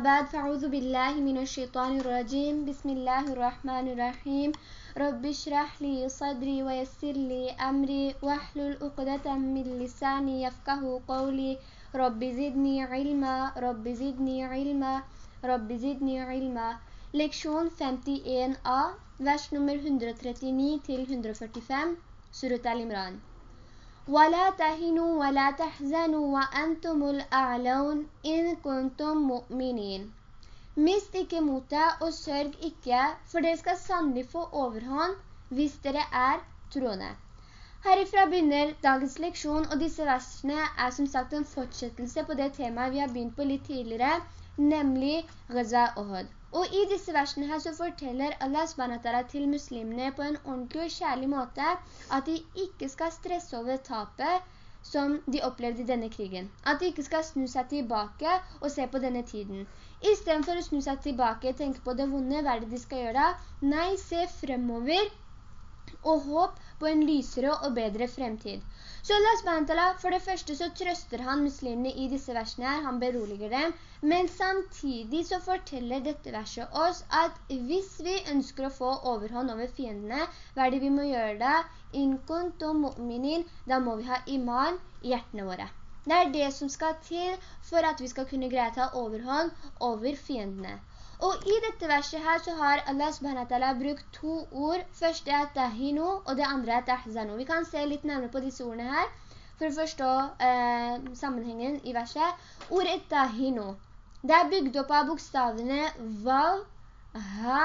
بعد فأعوذ بالله من الشيطان الرجيم. بسم الله الرحمن الرحيم. رب اشرح لي صدري ويسر لي أمري واحلل عقدة من لساني يفقه قولي. رب زدني علما رب زدني علما رب زدني علما. Leksjon 51a, vers nummer 139 til 145, Surat al-Imran. ولا تهنوا ولا تحزنوا وأنتم الأعلون إن كنتم مؤمنين Mist ikke motet og sørg ikke, for dere skal sannelig få overhånd hvis dere er troende. Herifra begynner dagens leksjon, og disse versene er som sagt en fortsettelse på det temaet vi har begynt på litt tidligere, nemlig Gaza Ohud. Og i disse versene her så forteller Allah SWT til muslimene på en ordentlig og kjærlig måte at de ikke skal stresse over tapet som de opplevde i denne krigen. At de ikke skal snu seg tilbake og se på denne tiden. I stedet for å snu seg tilbake og tenke på det vonde, hva er det de skal gjøre da? Nei, se fremover og håp på en lysere og bedre fremtid. Så Allah SWT, for det første så trøster han muslimene i disse versene her, han beroliger dem, men samtidig så forteller dette verset oss at hvis vi ønsker å få overhånd over fiendene, hva er det vi må gjøre da? In kuntum mu'minin, da må vi ha iman i hjertene våre. Det er det som skal til for at vi skal kunne greie å ta overhånd over fiendene. Og i dette verset her så har Allah subhanahu brukt to ord. Først er tahinu, og det andre er tahzanu. Vi kan se litt nærmere på disse ordene her, for å forstå eh, sammenhengen i verset. Ordet tahinu, det er bygd opp av bokstavene vav, ha,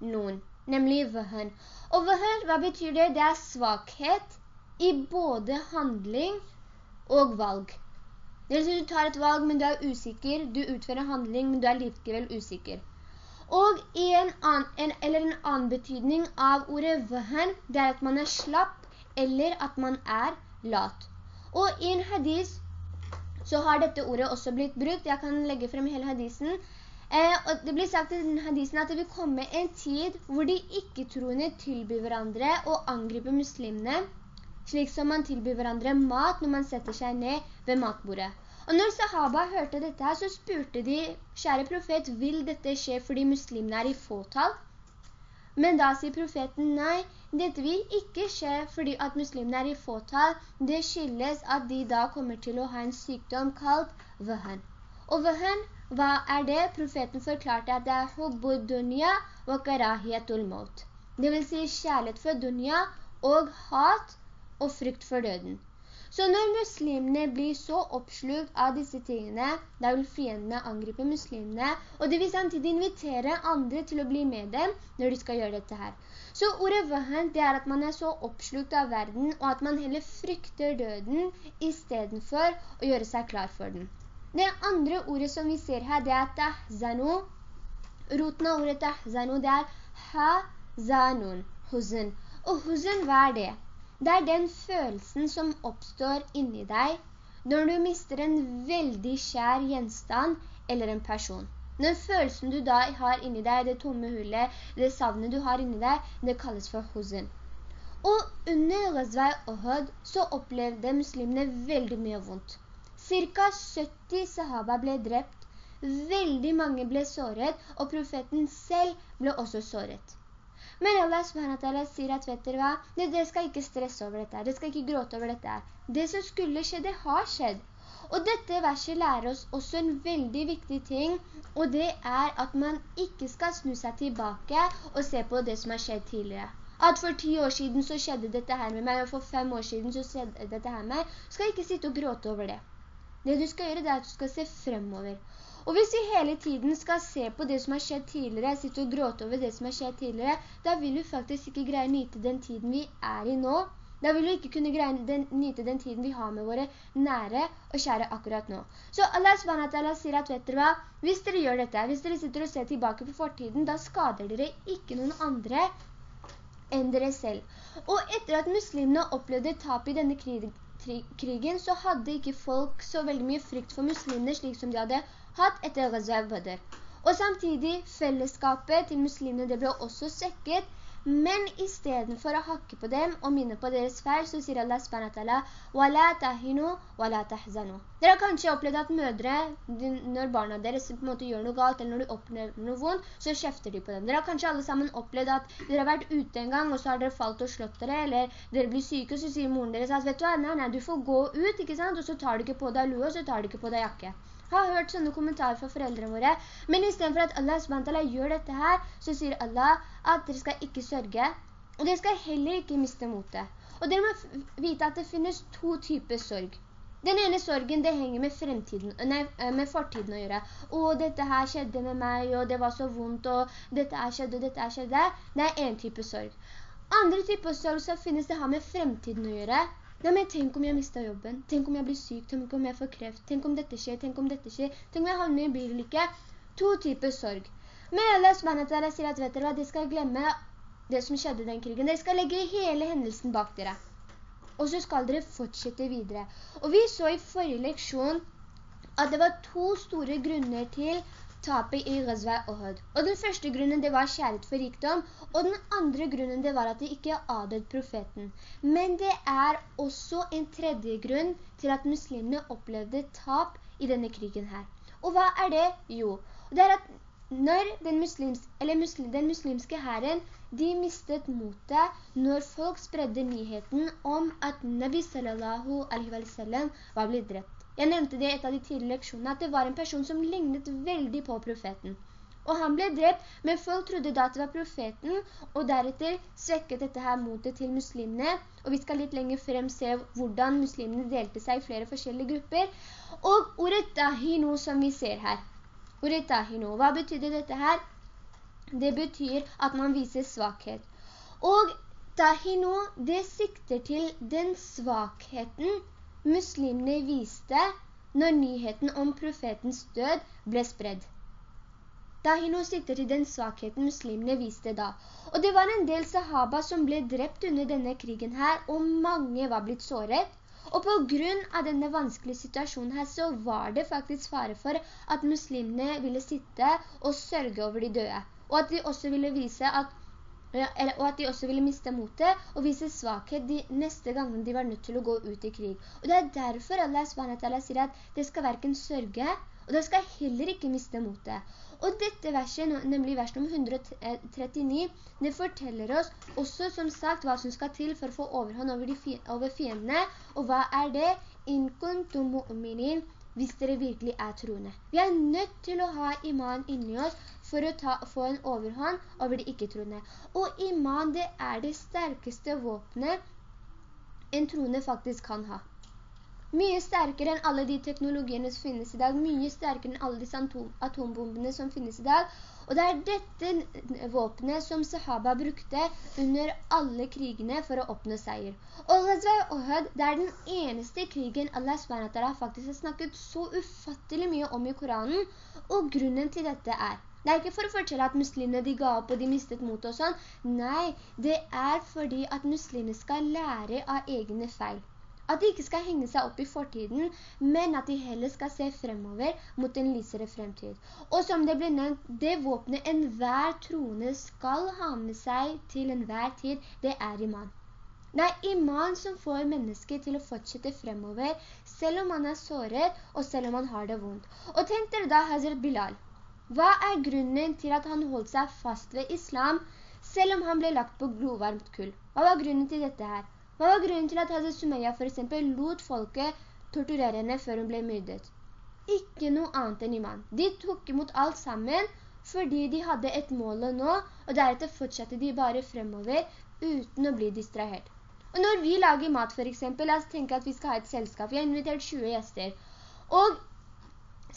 nun, nemlig vahn. Og vahn, hva betyr det? Det er svakhet i både handling og valg. Det vil si du tar et valg, men du er usikker. Du utfører handling, men du er likevel usikker. Og en annen, en, en annen betydning av ordet vøhen, det er at man er slapp, eller at man er lat. Og i en hadis så har dette ordet også blitt brukt. Jeg kan legge frem hele hadisen. Eh, og det blir sagt i denne hadisen at det vil komme en tid hvor de ikke-troende tilbyr hverandre og angriper muslimene, slik som man tilbyr hverandre mat når man setter seg ned ved matbordet. Og når sahaba hørte dette her, så spurte de, kjære profet, vil dette skje fordi muslimene er i fåtall? Men da sier profeten, nei, dette vil ikke skje fordi at muslimene er i fåtall. Det skyldes at de da kommer til å ha en sykdom kalt vøhen. Og vøhen, hva er det? Profeten forklarte at det er hubbud dunya og karahiyatul maut. Det vil si kjærlighet for dunya og hat og frykt for døden. Så når muslimene blir så oppslukt av disse tingene, da vil fiendene angripe muslimene, og de vil samtidig invitere andre til å bli med dem når de skal gjøre dette her. Så ordet vahen, det er at man er så oppslukt av verden, og at man heller frykter døden i stedet for å gjøre seg klar for den. Det andre ordet som vi ser her, det er tahzanu. Roten av ordet tahzanu, det er ha-zanun, huzen. Og huzen, hva er det? Det er den følelsen som oppstår inni deg når du mister en veldig kjær gjenstand eller en person. Den følelsen du da har inni deg, det tomme hullet, det savnet du har inni deg, det kalles for hosen. Og under Ghazvai Ohud så opplevde muslimene veldig mye vondt. Cirka 70 sahaba ble drept, veldig mange ble såret, og profeten selv ble også såret. Men Allah subhanahu sier at vet dere hva? Dere skal ikke stresse over dette Dere skal ikke gråte over dette Det som skulle skje, det har skjedd. Og dette verset lærer oss også en veldig viktig ting, og det er at man ikke skal snu seg tilbake og se på det som har skjedd tidligere. At for ti år siden så skjedde dette her med meg, og for fem år siden så skjedde dette her med meg, skal ikke sitte og gråte over det. Det du skal gjøre, det er at du skal se fremover. Og hvis vi hele tiden skal se på det som har skjedd tidligere, sitte og gråte over det som har skjedd tidligere, da vil vi faktisk ikke greie å nyte den tiden vi er i nå. Da vil vi ikke kunne greie den, nyte den tiden vi har med våre nære og kjære akkurat nå. Så Allah SWT sier at, vet dere hva? Hvis dere gjør dette, hvis dere sitter og ser tilbake på fortiden, da skader dere ikke noen andre enn dere selv. Og etter at muslimene opplevde tap i denne krigen, krigen, så hadde ikke folk så veldig mye frykt for muslimene slik som de hadde hatt etter Ghazwa Badr. Og samtidig, fellesskapet til muslimene det ble også sekket Men i stedet for å hakke på dem og minne på deres feil, så sier Allah SWT, «Wala tahinu, wala tahzanu». Dere har kanskje opplevd at mødre, når barna deres på en måte gjør noe galt, eller når de opplever noe vondt, så kjefter de på dem. Dere har kanskje alle sammen opplevd at dere har vært ute en gang, og så har dere falt og slått dere, eller dere blir syke, så sier moren deres at, vet du hva, nei, nei, du får gå ut, ikke sant? Og så tar du ikke på deg lue, og så tar du ikke på deg jakke har hørt sånne kommentarer fra foreldrene våre. Men i stedet for at Allah SWT gjør dette her, så sier Allah at dere skal ikke sørge, og dere skal heller ikke miste motet. Og dere må vite at det finnes to typer sorg. Den ene sorgen, det henger med, nei, eh, med fortiden å gjøre. «Å, dette her skjedde med meg, og det var så vondt, og dette her skjedde, og dette her skjedde». Det er en type sorg. Andre typer sorg så finnes det her med fremtiden å gjøre. Nei, men tenk om jeg mistet jobben, tenk om jeg blir syk, tenk om jeg får kreft, tenk om dette skjer, tenk om dette skjer, tenk om jeg havner i bilulykke. To typer sorg. Men Allah subhanahu sier at vet dere hva, de skal glemme det som skjedde den krigen. Dere skal legge hele hendelsen bak dere. Og så skal dere fortsette videre. Og vi så i forrige leksjon at det var to store grunner til tapet i Ghazwa Ohud. Og den første grunnen det var kjærlighet for rikdom, og den andre grunnen det var at de ikke adet profeten. Men det er også en tredje grunn til at muslimene opplevde tap i denne krigen her. Og hva er det? Jo, det er at når den, muslims, muslim, den muslimske herren, de mistet motet når folk spredde nyheten om at Nabi sallallahu alaihi wa sallam var blitt drept. Jeg nevnte det i et av de tidlige leksjonene, at det var en person som lignet veldig på profeten. Og han ble drept, men folk trodde da at det var profeten, og deretter svekket dette her motet til muslimene. Og vi skal litt lenger frem se hvordan muslimene delte seg i flere forskjellige grupper. Og ordet tahino som vi ser her. Ordet tahino, hva betydde dette her? Det betyr at man viser svakhet. Og tahino, det sikter til den svakheten muslimene viste når nyheten om profetens død ble spredd. Dahino sitter til den svakheten muslimene viste da. Og det var en del sahaba som ble drept under denne krigen her, og mange var blitt såret. Og på grunn av denne vanskelige situasjonen her, så var det faktisk fare for at muslimene ville sitte og sørge over de døde. Og at de også ville vise at og at de også ville miste motet og vise svakhet de neste gangen de var nødt til å gå ut i krig. Og det er derfor Allah SWT sier at det skal hverken sørge, og det skal heller ikke miste motet. Og dette verset, nemlig vers nummer 139, det forteller oss også som sagt hva som skal til for å få overhånd over, over fiendene. Og hva er det? «In kuntum mu'minin» hvis dere virkelig er troende. Vi er nødt til å ha iman inni oss for å ta, få en overhånd over de ikke-troende. Og iman, det er det sterkeste våpenet en troende faktisk kan ha. Mye sterkere enn alle de teknologiene som finnes i dag, mye sterkere enn alle disse atom atombombene som finnes i dag. Og det er dette våpenet som sahaba brukte under alle krigene for å oppnå seier. Og Ghazwa Ohud, det er den eneste krigen Allah SWT faktisk har snakket så ufattelig mye om i Koranen, og grunnen til dette er det er ikke for å fortelle at muslimene de ga opp og de mistet mot og sånn. Nei, det er fordi at muslimene skal lære av egne feil. At de ikke skal henge seg opp i fortiden, men at de heller skal se fremover mot en lysere fremtid. Og som det ble nevnt, det våpnet enhver troende skal ha med seg til enhver tid, det er iman. Det er iman som får mennesket til å fortsette fremover, selv om man er såret, og selv om man har det vondt. Og tenk dere da Hazret Bilal. Hva er grunnen til at han holdt seg fast ved islam, selv om han ble lagt på glovarmt kull? Hva var grunnen til dette her? Hva var grunnen til at Hazret Sumeya for eksempel lot folket torturere henne før hun ble myrdet? Ikke noe annet enn iman. De tok imot alt sammen fordi de hadde et mål å nå, og deretter fortsatte de bare fremover uten å bli distrahert. Og når vi lager mat for eksempel, la oss tenke at vi skal ha et selskap. Vi har invitert 20 gjester. Og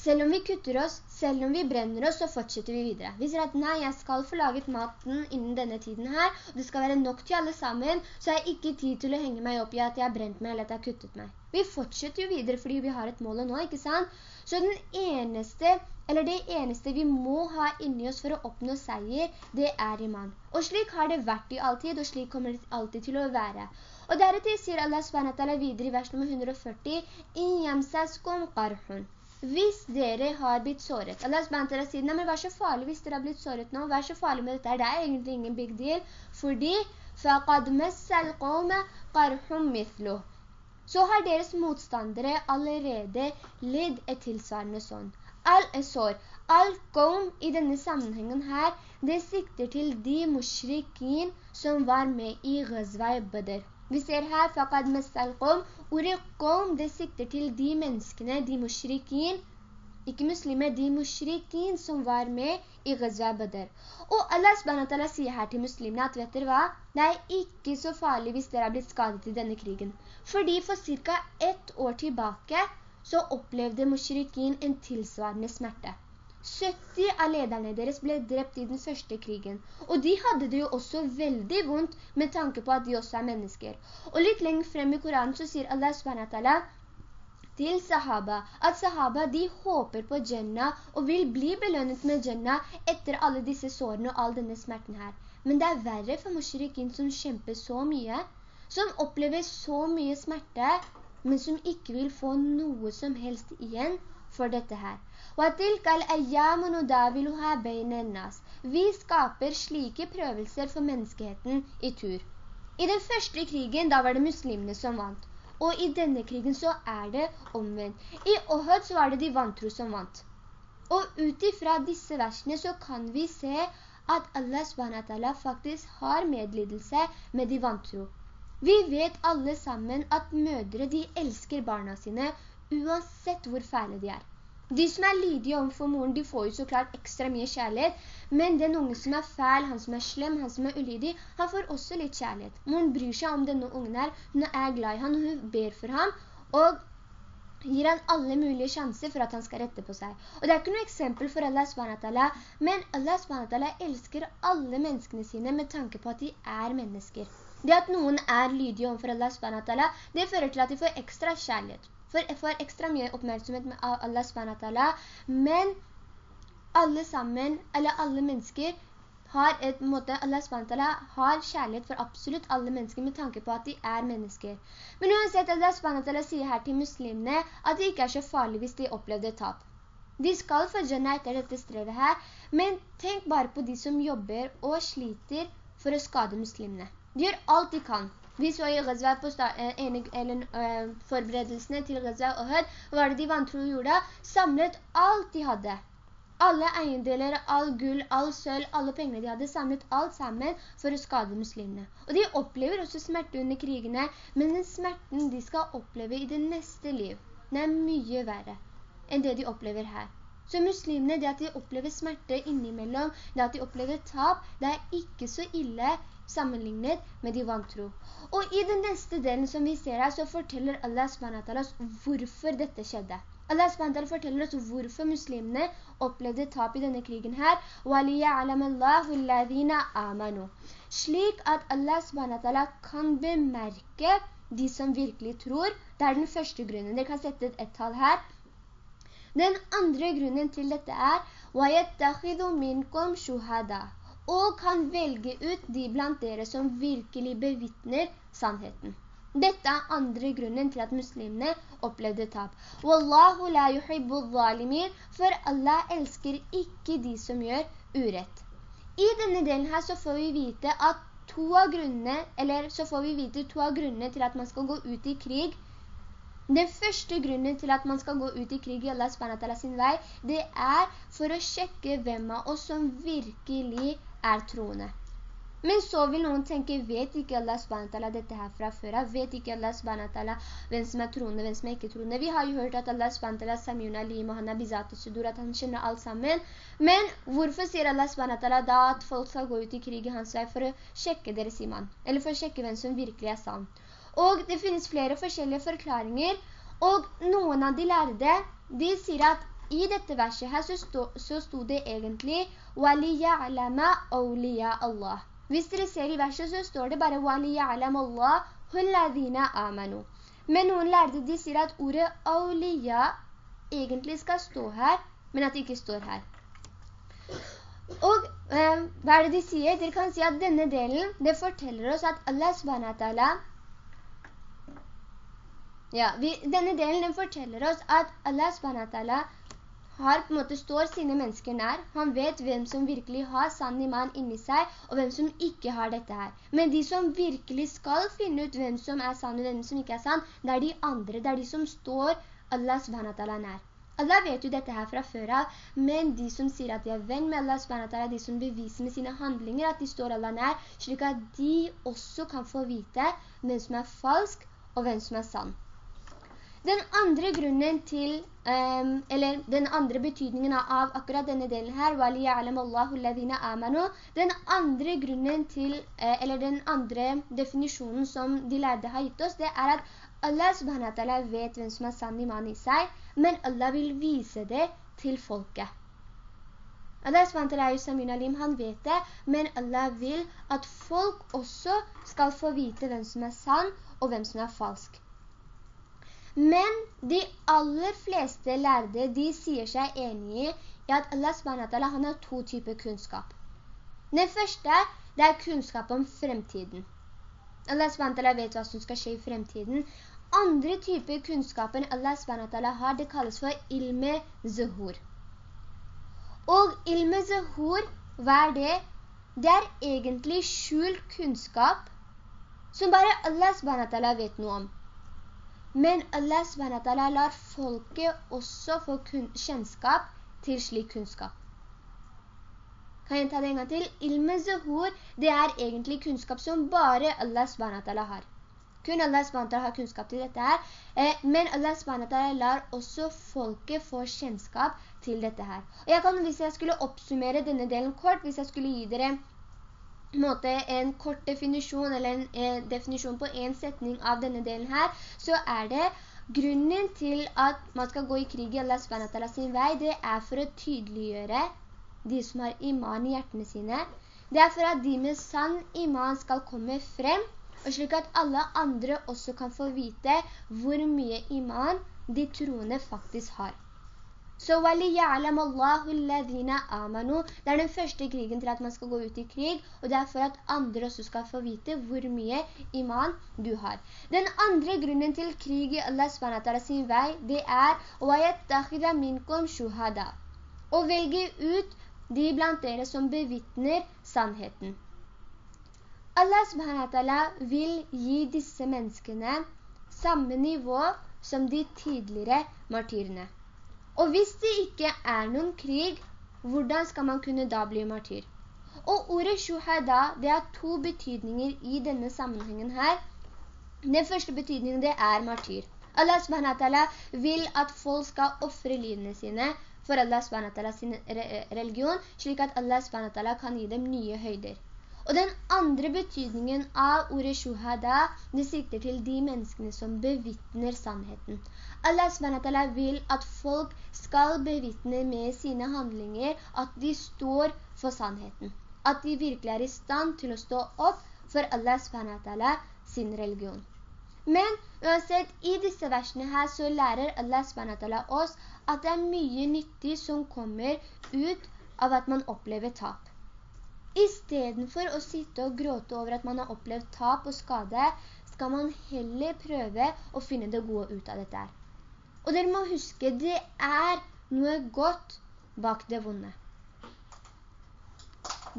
selv om vi kutter oss, selv om vi brenner oss, så fortsetter vi videre. Vi sier at nei, jeg skal få laget maten innen denne tiden her, og det skal være nok til alle sammen, så jeg har ikke tid til å henge meg opp i at jeg har brent meg eller at jeg har kuttet meg. Vi fortsetter jo videre fordi vi har et mål nå, ikke sant? Så eneste, det eneste vi må ha inni oss for å oppnå seier, det er iman. Og slik har det vært i alltid, og slik kommer det alltid til å være. Og deretter sier Allah SWT videre i vers nummer 140, «In yamsaskum qarhun» hvis dere har blitt såret. Allah SWT sier, nei, men vær så farlig hvis dere har blitt såret nå, vær så farlig med dette, det er egentlig ingen big deal, fordi فَقَدْ مَسَّ الْقَوْمَ قَرْحُمْ مِثْلُهُ så har deres motstandere allerede ledd et tilsvarende sånn. All sår, all qom i denne sammenhengen her, det sikter til de mushrikin som var med i Ghazwa Badr. Vi ser her, faqad messal qom, ordet qom, det sikter til de menneskene, de mushrikin, ikke muslimer, de mushrikin som var med i Ghazwa Badr. Og Allah SWT sier her til muslimene at, vet dere hva? Det er ikke så farlig hvis dere har blitt skadet i denne krigen. Fordi for cirka ett år tilbake så opplevde mushrikin en tilsvarende smerte. 70 av lederne deres ble drept i den første krigen. Og de hadde det jo også veldig vondt med tanke på at de også er mennesker. Og litt lenger frem i Koranen så sier Allah SWT til sahaba, at sahaba de håper på Jannah og vil bli belønnet med Jannah etter alle disse sårene og all denne smerten her. Men det er verre for mushrikin som kjemper så mye, som opplever så mye smerte, men som ikke vil få noe som helst igjen for dette her. Vi skaper slike prøvelser for menneskeheten i tur. I den første krigen, da var det muslimene som vant. Og i denne krigen så er det omvendt. I Ohud så var det de vantro som vant. Og utifra disse versene så kan vi se at Allah SWT faktisk har medlidelse med de vantro. Vi vet alle sammen at mødre de elsker barna sine uansett hvor fæle de er. De som er lydige overfor moren, de får jo så klart ekstra mye kjærlighet, men den unge som er fæl, han som er slem, han som er ulydig, han får også litt kjærlighet. Moren bryr seg om denne ungen her, hun er glad i han, hun ber for ham, og gir han alle mulige sjanser for at han skal rette på seg. Og det er ikke noe eksempel for Allah SWT, men Allah SWT elsker alle menneskene sine med tanke på at de er mennesker. Det at noen er lydige overfor Allah SWT, det fører til at de får ekstra kjærlighet får ekstra mye oppmerksomhet med Allah SWT, men alle sammen, eller alle mennesker, har et måte, Allah SWT har kjærlighet for absolutt alle mennesker med tanke på at de er mennesker. Men uansett, Allah SWT sier her til muslimene at det ikke er så farlig hvis de opplevde tap. De skal få Jannah etter dette strevet her, men tenk bare på de som jobber og sliter for å skade muslimene. De gjør alt de kan. Vi så i Ghazwa på eh, uh, forberedelsene til Ghazwa og Hød, hva var det de vantro gjorde? Samlet alt de hadde. Alle eiendeler, all gull, all sølv, alle pengene de hadde samlet alt sammen for å skade muslimene. Og de opplever også smerte under krigene, men den smerten de skal oppleve i det neste liv, den er mye verre enn det de opplever her. Så muslimene, det at de opplever smerte innimellom, det at de opplever tap, det er ikke så ille sammenlignet med de vantro. Og i den neste delen som vi ser her, så forteller Allah SWT hvorfor dette skjedde. Allah SWT forteller oss hvorfor muslimene opplevde tap i denne krigen her. Slik at Allah SWT kan bemerke de som virkelig tror. Det er den første grunnen. Dere kan sette et ett-tall her. Den andre grunnen til dette er وَيَتَّخِذُ مِنْكُمْ شُهَدَى og kan velge ut de blant dere som virkelig bevittner sannheten. Dette er andre grunnen til at muslimene opplevde tap. Wallahu la yuhibbu zalimin, for Allah elsker ikke de som gjør urett. I denne delen her så får vi vite at to av grunnene, eller så får vi vite to av grunnene til at man skal gå ut i krig. Den første grunnen til at man skal gå ut i krig i Allah sin vei, det er for å sjekke hvem av oss som virkelig er troende. Men så vil noen tenke, vet ikke Allah SWT dette her fra før Vet ikke Allah SWT hvem som er troende, hvem som er ikke troende? Vi har jo hørt at Allah SWT Samyun Alim, og han er Bizat Sudur, at han kjenner alt sammen. Men hvorfor sier Allah SWT da at folk skal gå ut i krig i hans vei for å sjekke deres iman? Eller for å sjekke hvem som virkelig er sann? Og det finnes flere forskjellige forklaringer, og noen av de lærde, de sier at i dette verset her så, stod, så stod det egentlig وَلِيَعْلَمَ أَوْلِيَا Allah. Hvis dere ser i verset så står det bare وَلِيَعْلَمَ اللَّهُ هُلَّذِينَ آمَنُوا. Men noen lærde de sier at ordet «awliya» egentlig skal stå her, men at det ikke står her. Og eh, hva er det de sier? Dere kan si at denne delen, det forteller oss at Allah SWT Ja, vi, denne delen den forteller oss at Allah SWT har på en måte står sine mennesker nær. Han vet hvem som virkelig har sann iman inni seg, og hvem som ikke har dette her. Men de som virkelig skal finne ut hvem som er sann og hvem som ikke er sann, det er de andre, det er de som står Allah SWT nær. Allah vet jo dette her fra før av, men de som sier at de er venn med Allah SWT, de som beviser med sine handlinger at de står Allah nær, slik at de også kan få vite hvem som er falsk og hvem som er sann. Den andre grunnen til, um, eller den andre betydningen av akkurat denne delen her, den andre grunnen til, uh, eller den andre definisjonen som de lærde har gitt oss, det er at Allah subhanahu vet hvem som er sann iman i seg, men Allah vil vise det til folket. Allah subhanahu er jo Samin Alim, han vet det, men Allah vil at folk også skal få vite hvem som er sann og hvem som er falsk. Men de aller fleste lærde, de sier seg enige i at Allah SWT han har to typer kunnskap. Den første, det er kunnskap om fremtiden. Allah SWT vet hva som skal skje i fremtiden. Andre typer kunnskapen Allah SWT har, det kalles for ilme zuhur. Og ilme zuhur, hva er det? Det er egentlig skjult kunnskap som bare Allah SWT vet noe om. Men Allah SWT lar folket også få kjennskap til slik kunnskap. Kan jeg ta det en gang til? Ilme zuhur, det er egentlig kunnskap som bare Allah SWT har. Kun Allah SWT har kunnskap til dette her, eh, men Allah SWT lar også folket få kjennskap til dette her. Og jeg kan, hvis jeg skulle oppsummere denne delen kort, hvis jeg skulle gi dere måte en kort definisjon eller en eh, definisjon på en setning av denne delen her, så er det grunnen til at man skal gå i krig i Allah SWT sin vei, det er for å tydeliggjøre de som har iman i hjertene sine. Det er for at de med sann iman skal komme frem, og slik at alle andre også kan få vite hvor mye iman de troende faktisk har. Så وَلِيَعْلَمَ اللَّهُ الَّذِينَ آمَنُوا Det er den første krigen til at man skal gå ut i krig, og det er for at andre også skal få vite hvor mye iman du har. Den andre grunnen til krig i Allah SWT sin vei, det er وَيَتَّخِذَ مِنْكُمْ شُهَدَ Å velge ut de blant dere som bevittner sannheten. Allah SWT vil gi disse menneskene samme nivå som de tidligere martyrene. Og hvis det ikke er noen krig, hvordan skal man kunne da bli martyr? Og ordet shuhada, det har to betydninger i denne sammenhengen her. Den første betydningen det er martyr. Allah SWT vil at folk skal offre livene sine for Allah SWT sin religion, slik at Allah SWT kan gi dem nye høyder. Og den andre betydningen av ordet shuhada, det sikter til de menneskene som bevittner sannheten. Allah SWT vil at folk skal bevittne med sine handlinger at de står for sannheten. At de virkelig er i stand til å stå opp for Allah SWT sin religion. Men uansett, i disse versene her så lærer Allah SWT oss at det er mye nyttig som kommer ut av at man opplever tap. I stedet for å sitte og gråte over at man har opplevd tap og skade, skal man heller prøve å finne det gode ut av dette. Og dere må huske, det er noe godt bak det vonde.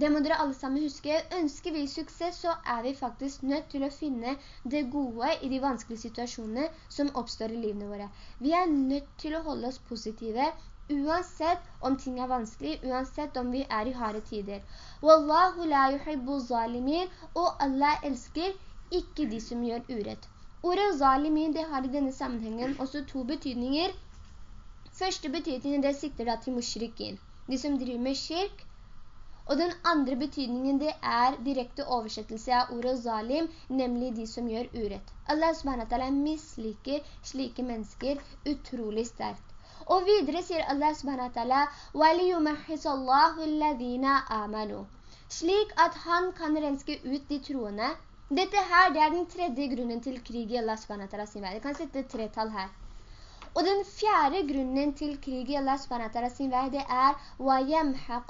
Det må dere alle sammen huske. Ønsker vi suksess, så er vi faktisk nødt til å finne det gode i de vanskelige situasjonene som oppstår i livene våre. Vi er nødt til å holde oss positive, uansett om ting er vanskelig, uansett om vi er i harde tider. Wallahu la yuhibbu zalimin, og Allah elsker ikke de som gjør urett. Ordet zalimin, det har i denne sammenhengen også to betydninger. Første betydningen, det sikter da til mushrikin, de som driver med kirk, og den andre betydningen det er direkte oversettelse av ordet zalim, nemlig de som gjør urett. Allah subhanahu misliker slike mennesker utrolig sterkt. Og videre sier Allah subhanahu وَلِيُمَحِّسَ اللَّهُ الَّذِينَ آمَنُوا Slik at han kan renske ut de troende. Dette her, det er den tredje grunnen til krig i Allah subhanahu sin vei. Jeg kan sette tre tall her. Og den fjerde grunnen til krig i Allah subhanahu sin vei, det er وَيَمْحَقَ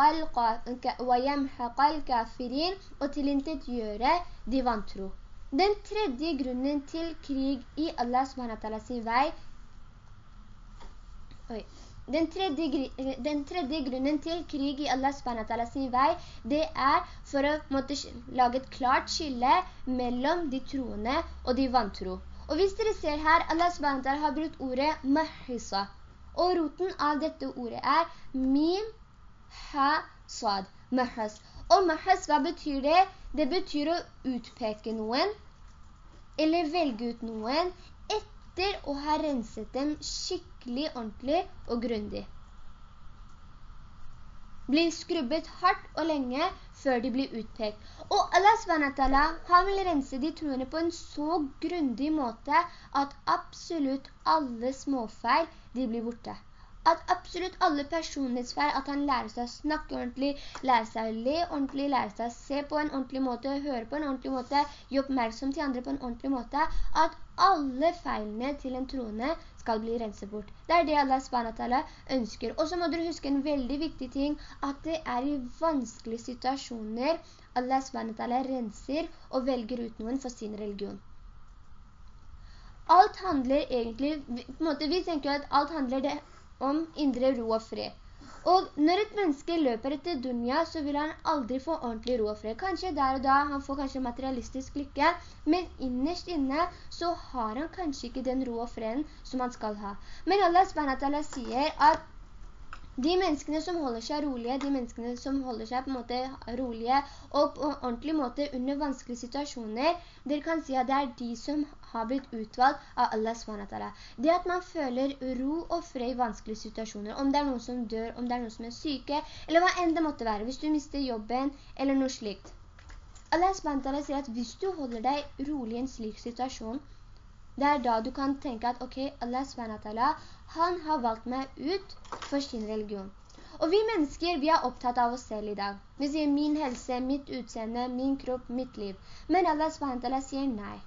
الْكَافِرِينَ og tilintet gjøre de vantro. Den tredje grunnen til krig i Allah SWT sin vei Oi. den tredje, den tredje, grunnen til krig i Allah SWT sin vei, det er for å måtte lage et klart skille mellom de troende og de vantro. Og hvis dere ser her, Allah SWT har brukt ordet mahisa. Og roten av dette ordet er mim, ha, sad, mahas. Og mahas, hva betyr det? Det betyr å utpeke noen, eller velge ut noen, etter å ha renset dem skikkelig, ordentlig og grundig. Blir skrubbet hardt og lenge før de blir utpekt. Og Allah SWT, han vil rense de troende på en så grundig måte at absolutt alle småfeil, de blir borte at absolutt alle personlighetsferd, at han lærer seg å snakke ordentlig, lærer seg å le ordentlig, lærer seg å se på en ordentlig måte, høre på en ordentlig måte, gi oppmerksom til andre på en ordentlig måte, at alle feilene til en troende skal bli renset bort. Det er det Allah SWT ønsker. Og så må dere huske en veldig viktig ting, at det er i vanskelige situasjoner Allah SWT renser og velger ut noen for sin religion. Alt handler egentlig, på en måte, vi tenker at alt handler det om indre ro og fred. Og når et menneske løper etter dunja, så vil han aldri få ordentlig ro og fred. Kanskje der og da, han får kanskje materialistisk lykke, men innerst inne så har han kanskje ikke den ro og freden som han skal ha. Men Allah sier at de menneskene som holder seg rolige, de menneskene som holder seg på en måte rolige og på en ordentlig måte under vanskelige situasjoner, dere kan si at det er de som har blitt utvalgt av Allah SWT. Det at man føler ro og fred i vanskelige situasjoner, om det er noen som dør, om det er noen som er syke, eller hva enn det måtte være, hvis du mister jobben, eller noe slikt. Allah SWT sier at hvis du holder deg rolig i en slik situasjon, det er da du kan tenke at ok, Allah SWT, han har valgt meg ut for sin religion. Og vi mennesker, vi er opptatt av oss selv i dag. Vi sier min helse, mitt utseende, min kropp, mitt liv. Men Allah SWT sier nei.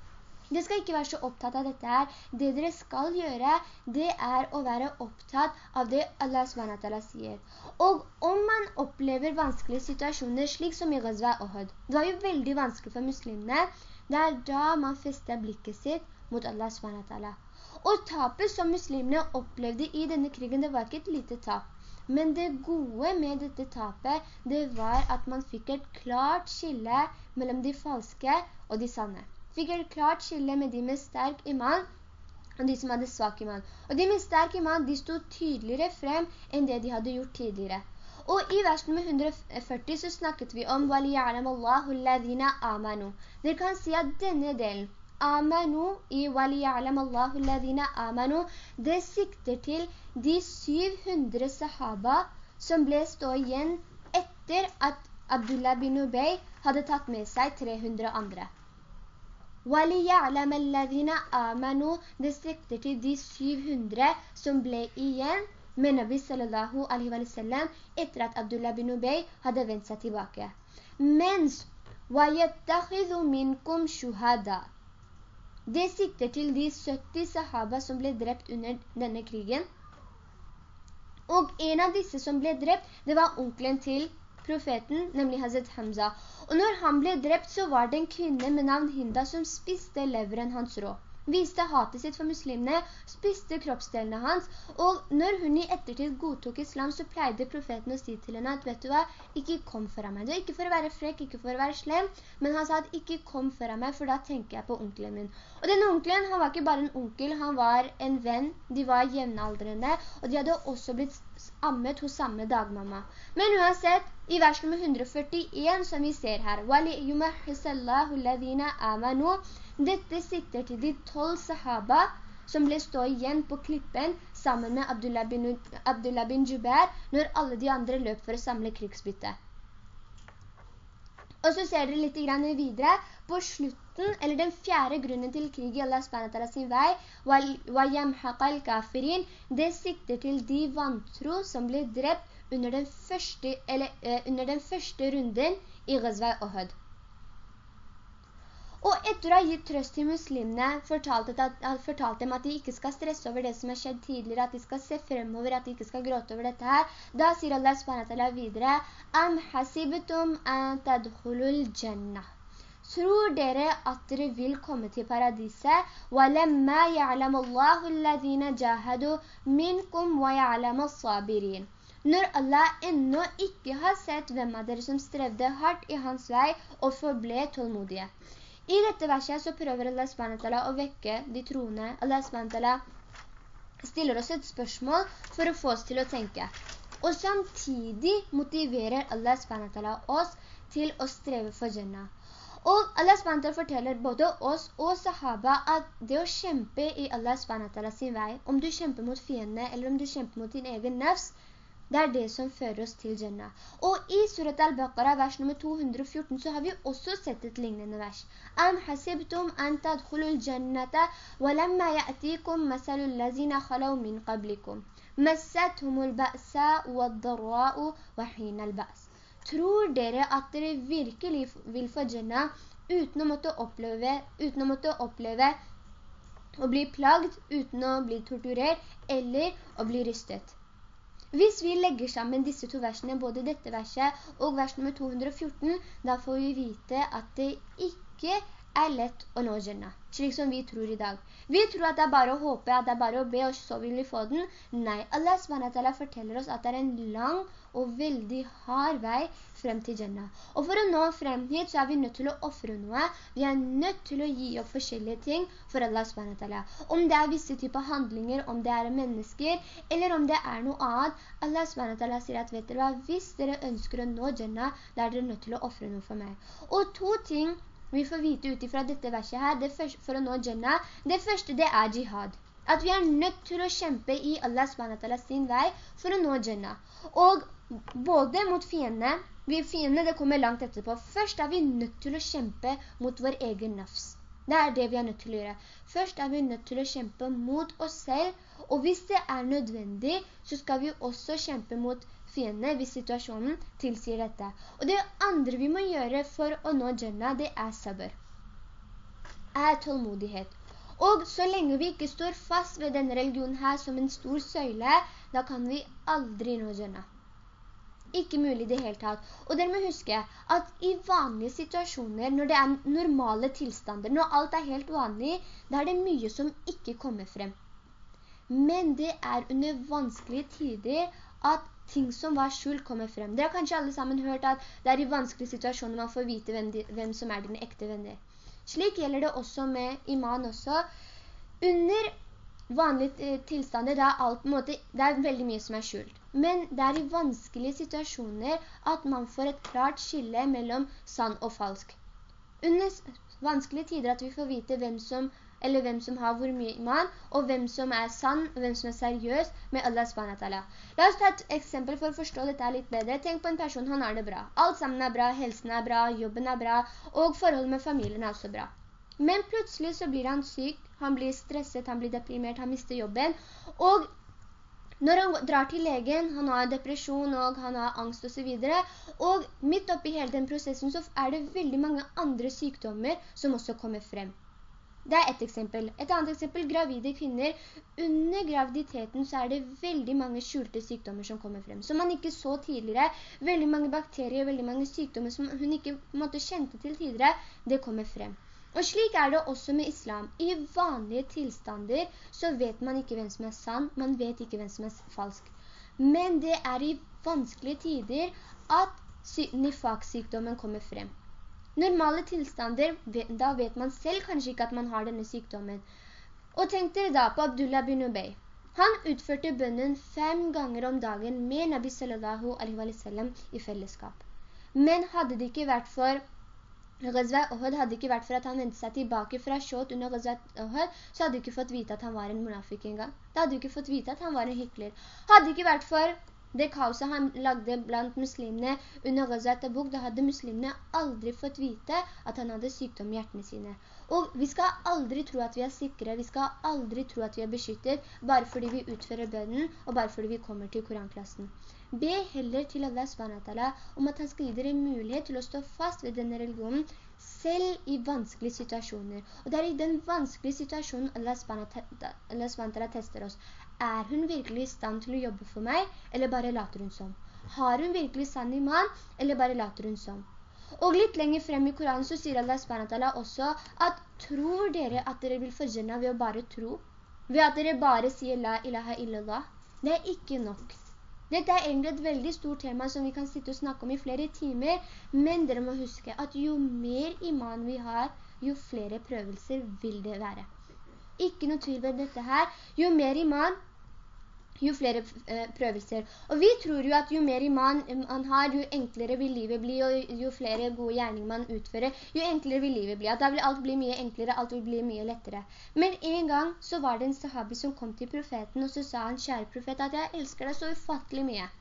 Det skal ikke være så opptatt av dette her. Det dere skal gjøre, det er å være opptatt av det Allah SWT sier. Og om man opplever vanskelige situasjoner, slik som i Ghazwa Ohud, det var jo veldig vanskelig for muslimene, det er da man fester blikket sitt mot Allah SWT. Og tapet som muslimene opplevde i denne krigen, det var ikke et lite tap. Men det gode med dette tapet, det var at man fikk et klart skille mellom de falske og de sanne. Fikk et klart skille med de med sterk iman og de som hadde svak iman. Og de med sterk iman, de stod tydeligere frem enn det de hadde gjort tidligere. Og i vers nummer 140 så snakket vi om «Vali ya'lam Allahu ladhina amanu». Dere kan si at denne delen, amanu i waliya'lam Allahu alladhina amanu det sikter til de 700 sahaba som ble stå igjen etter at Abdullah bin Ubay hadde tatt med seg 300 andre. Waliya'lam alladhina amanu det sikter til de 700 som ble igjen med Nabi sallallahu alaihi wa sallam etter at Abdullah bin Ubay hadde vendt seg tilbake. Mens وَيَتَّخِذُ مِنْكُمْ شُهَدَى det sikter til de 70 sahaba som ble drept under denne krigen. Og en av disse som ble drept, det var onkelen til profeten, nemlig Hazret Hamza. Og når han ble drept, så var det en kvinne med navn Hinda som spiste leveren hans rå viste hatet sitt for muslimene, spiste kroppsdelene hans, og når hun i ettertid godtok islam, så pleide profeten å si til henne at, vet du hva, ikke kom foran meg. Det var ikke for å være frekk, ikke for å være slem, men han sa at ikke kom foran meg, for da tenker jeg på onkelen min. Og den onkelen, han var ikke bare en onkel, han var en venn, de var jevnaldrende, og de hadde også blitt ammet hos samme dagmamma. Men uansett, i vers nummer 141 som vi ser her, «Wali yumahisallahu ladhina amanu» dette sikter til de tolv sahaba som ble stå igjen på klippen sammen med Abdullah bin, Abdullah bin Jubair når alle de andre løp for å samle krigsbytte. Og så ser dere litt videre på slutten, eller den fjerde grunnen til krig i Allah SWT sin vei, det sikter til de vantro som ble drept under den første, eller, eh, under den første runden i Ghazwa Ohud. Og etter å ha gitt trøst til muslimene, fortalte, at, fortalte dem at de ikke skal stresse over det som har skjedd tidligere, at de skal se fremover, at de ikke skal gråte over dette her. Da sier Allah SWT videre, «Am hasibtum an tadkhulul jannah». Tror dere at dere vil komme til paradiset? وَلَمَّا يَعْلَمَ اللَّهُ الَّذِينَ جَاهَدُوا مِنْكُمْ وَيَعْلَمَ الصَّابِرِينَ Når Allah ennå ikke har sett hvem av dere som strevde hardt i hans vei og forble tålmodige. I dette verset så prøver Allah SWT å vekke de troende. Allah SWT stiller oss et spørsmål for å få oss til å tenke. Og samtidig motiverer Allah SWT oss til å streve for Jannah. Og Allah SWT forteller både oss og sahaba at det å kjempe i Allah SWT sin vei, om du kjemper mot fiendene eller om du kjemper mot din egen nefs, det er det som fører oss til Jannah. Og i surat al-Baqarah, vers nummer 214, så har vi også sett et lignende vers. Am hasibtum an tadkhulul jannata, walamma ya'tikum masalul lazina khalaw min qablikum. Massathumul ba'sa wa dharra'u wa. Tror dere at dere virkelig vil få Jannah uten å oppleve, uten å måtte oppleve å bli plagd, uten å bli torturert, eller å bli rystet? Hvis vi legger sammen disse to versene, både dette verset og vers nummer 214, da får vi vite at det ikke er lett å nå Jannah, slik som vi tror i dag. Vi tror at det er bare å håpe, at det er bare å be, og så vil vi få den. Nei, Allah SWT forteller oss at det er en lang og veldig hard vei frem til Jannah. Og for å nå frem hit, så er vi nødt til å offre noe. Vi er nødt til å gi opp forskjellige ting for Allah SWT. Om det er visse typer handlinger, om det er mennesker, eller om det er noe annet. Allah SWT sier at, vet dere hva, hvis dere ønsker å nå Jannah, da er dere nødt til å offre noe for meg. Og to ting vi får vite utifra dette verset her, første, for å nå Jannah, det første det er jihad. At vi er nødt til å kjempe i Allah SWT sin vei for å nå Jannah. Og både mot fiendene, vi fiendene det kommer langt etterpå, først er vi nødt til å kjempe mot vår egen nafs. Det er det vi er nødt til å gjøre. Først er vi nødt til å kjempe mot oss selv, og hvis det er nødvendig, så skal vi også kjempe mot fiende hvis situasjonen tilsier dette. Og det andre vi må gjøre for å nå Jannah, det er sabr. Er tålmodighet. Og så lenge vi ikke står fast ved denne religionen her som en stor søyle, da kan vi aldri nå Jannah. Ikke mulig det hele tatt. Og dere må huske at i vanlige situasjoner, når det er normale tilstander, når alt er helt vanlig, da er det mye som ikke kommer frem. Men det er under vanskelige tider at ting som var skjult kommer frem. Det har kanskje alle sammen hørt at det er i vanskelige situasjoner man får vite hvem, de, hvem som er dine ekte venner. Slik gjelder det også med iman også. Under vanlige eh, tilstander, det er, alt, måte, det er veldig mye som er skjult. Men det er i vanskelige situasjoner at man får et klart skille mellom sann og falsk. Under vanskelige tider at vi får vite hvem som eller hvem som har hvor mye iman, og hvem som er sann, og hvem som er seriøs med Allah SWT. La oss ta et eksempel for å forstå dette litt bedre. Tenk på en person, han har det bra. Alt sammen er bra, helsen er bra, jobben er bra, og forholdet med familien er også bra. Men plutselig så blir han syk, han blir stresset, han blir deprimert, han mister jobben, og når han drar til legen, han har depresjon og han har angst og så videre, og midt oppi hele den prosessen så er det veldig mange andre sykdommer som også kommer frem. Det er et eksempel. Et annet eksempel, gravide kvinner. Under graviditeten så er det veldig mange skjulte sykdommer som kommer frem. Som man ikke så tidligere. Veldig mange bakterier, veldig mange sykdommer som hun ikke måtte kjente til tidligere, det kommer frem. Og slik er det også med islam. I vanlige tilstander så vet man ikke hvem som er sann, man vet ikke hvem som er falsk. Men det er i vanskelige tider at nifak-sykdommen kommer frem normale tilstander, da vet man selv kanskje ikke at man har denne sykdommen. Og tenk dere da på Abdullah bin Ubay. Han utførte bønnen fem ganger om dagen med Nabi sallallahu alaihi wa sallam i fellesskap. Men hadde det ikke vært for Ghazwa Ohud hadde ikke vært for at han ventet seg tilbake fra Shot under Ghazwa Ohud, så hadde du ikke fått vite at han var en monafik engang. Da hadde du ikke fått vite at han var en hykler. Hadde ikke vært for det kaoset han lagde blant muslimene under Ghazat Tabuk, da hadde muslimene aldri fått vite at han hadde sykdom i hjertene sine. Og vi skal aldri tro at vi er sikre, vi skal aldri tro at vi er beskyttet, bare fordi vi utfører bønnen, og bare fordi vi kommer til koranklassen. Be heller til Allah SWT om at han skal gi dere mulighet til å stå fast ved denne religionen, selv i vanskelige situasjoner. Og det er i den vanskelige situasjonen Allah SWT tester oss. Er hun virkelig i stand til å jobbe for meg, eller bare later hun som? Har hun virkelig sann iman, eller bare later hun som? Og litt lenger frem i Koranen så sier Allah SWT også at tror dere at dere vil få Jannah ved å bare tro? Ved at dere bare sier la ilaha illallah? Det er ikke nok. Dette er egentlig et veldig stort tema som vi kan sitte og snakke om i flere timer, men dere må huske at jo mer iman vi har, jo flere prøvelser vil det være. Ikke noe tvil ved dette her. Jo mer iman, jo flere eh, prøvelser. Og vi tror jo at jo mer iman man har, jo enklere vil livet bli, og jo flere gode gjerninger man utfører, jo enklere vil livet bli. At da vil alt bli mye enklere, alt vil bli mye lettere. Men en gang så var det en sahabi som kom til profeten, og så sa han, kjære profet, at jeg elsker deg så ufattelig mye.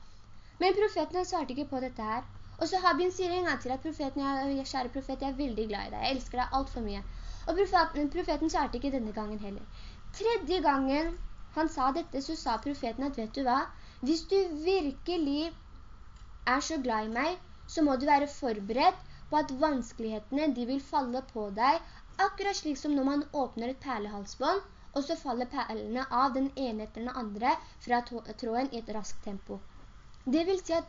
Men profeten svarte ikke på dette her. Og sahabien sier en gang til at profeten, jeg, kjære profet, jeg er veldig glad i deg, jeg elsker deg alt for mye. Og profeten, profeten svarte ikke denne gangen heller. Tredje gangen han sa dette, så sa profeten at, vet du hva? Hvis du virkelig er så glad i meg, så må du være forberedt på at vanskelighetene, de vil falle på deg, akkurat slik som når man åpner et perlehalsbånd, og så faller perlene av den ene etter den andre fra tråden i et raskt tempo. Det vil si at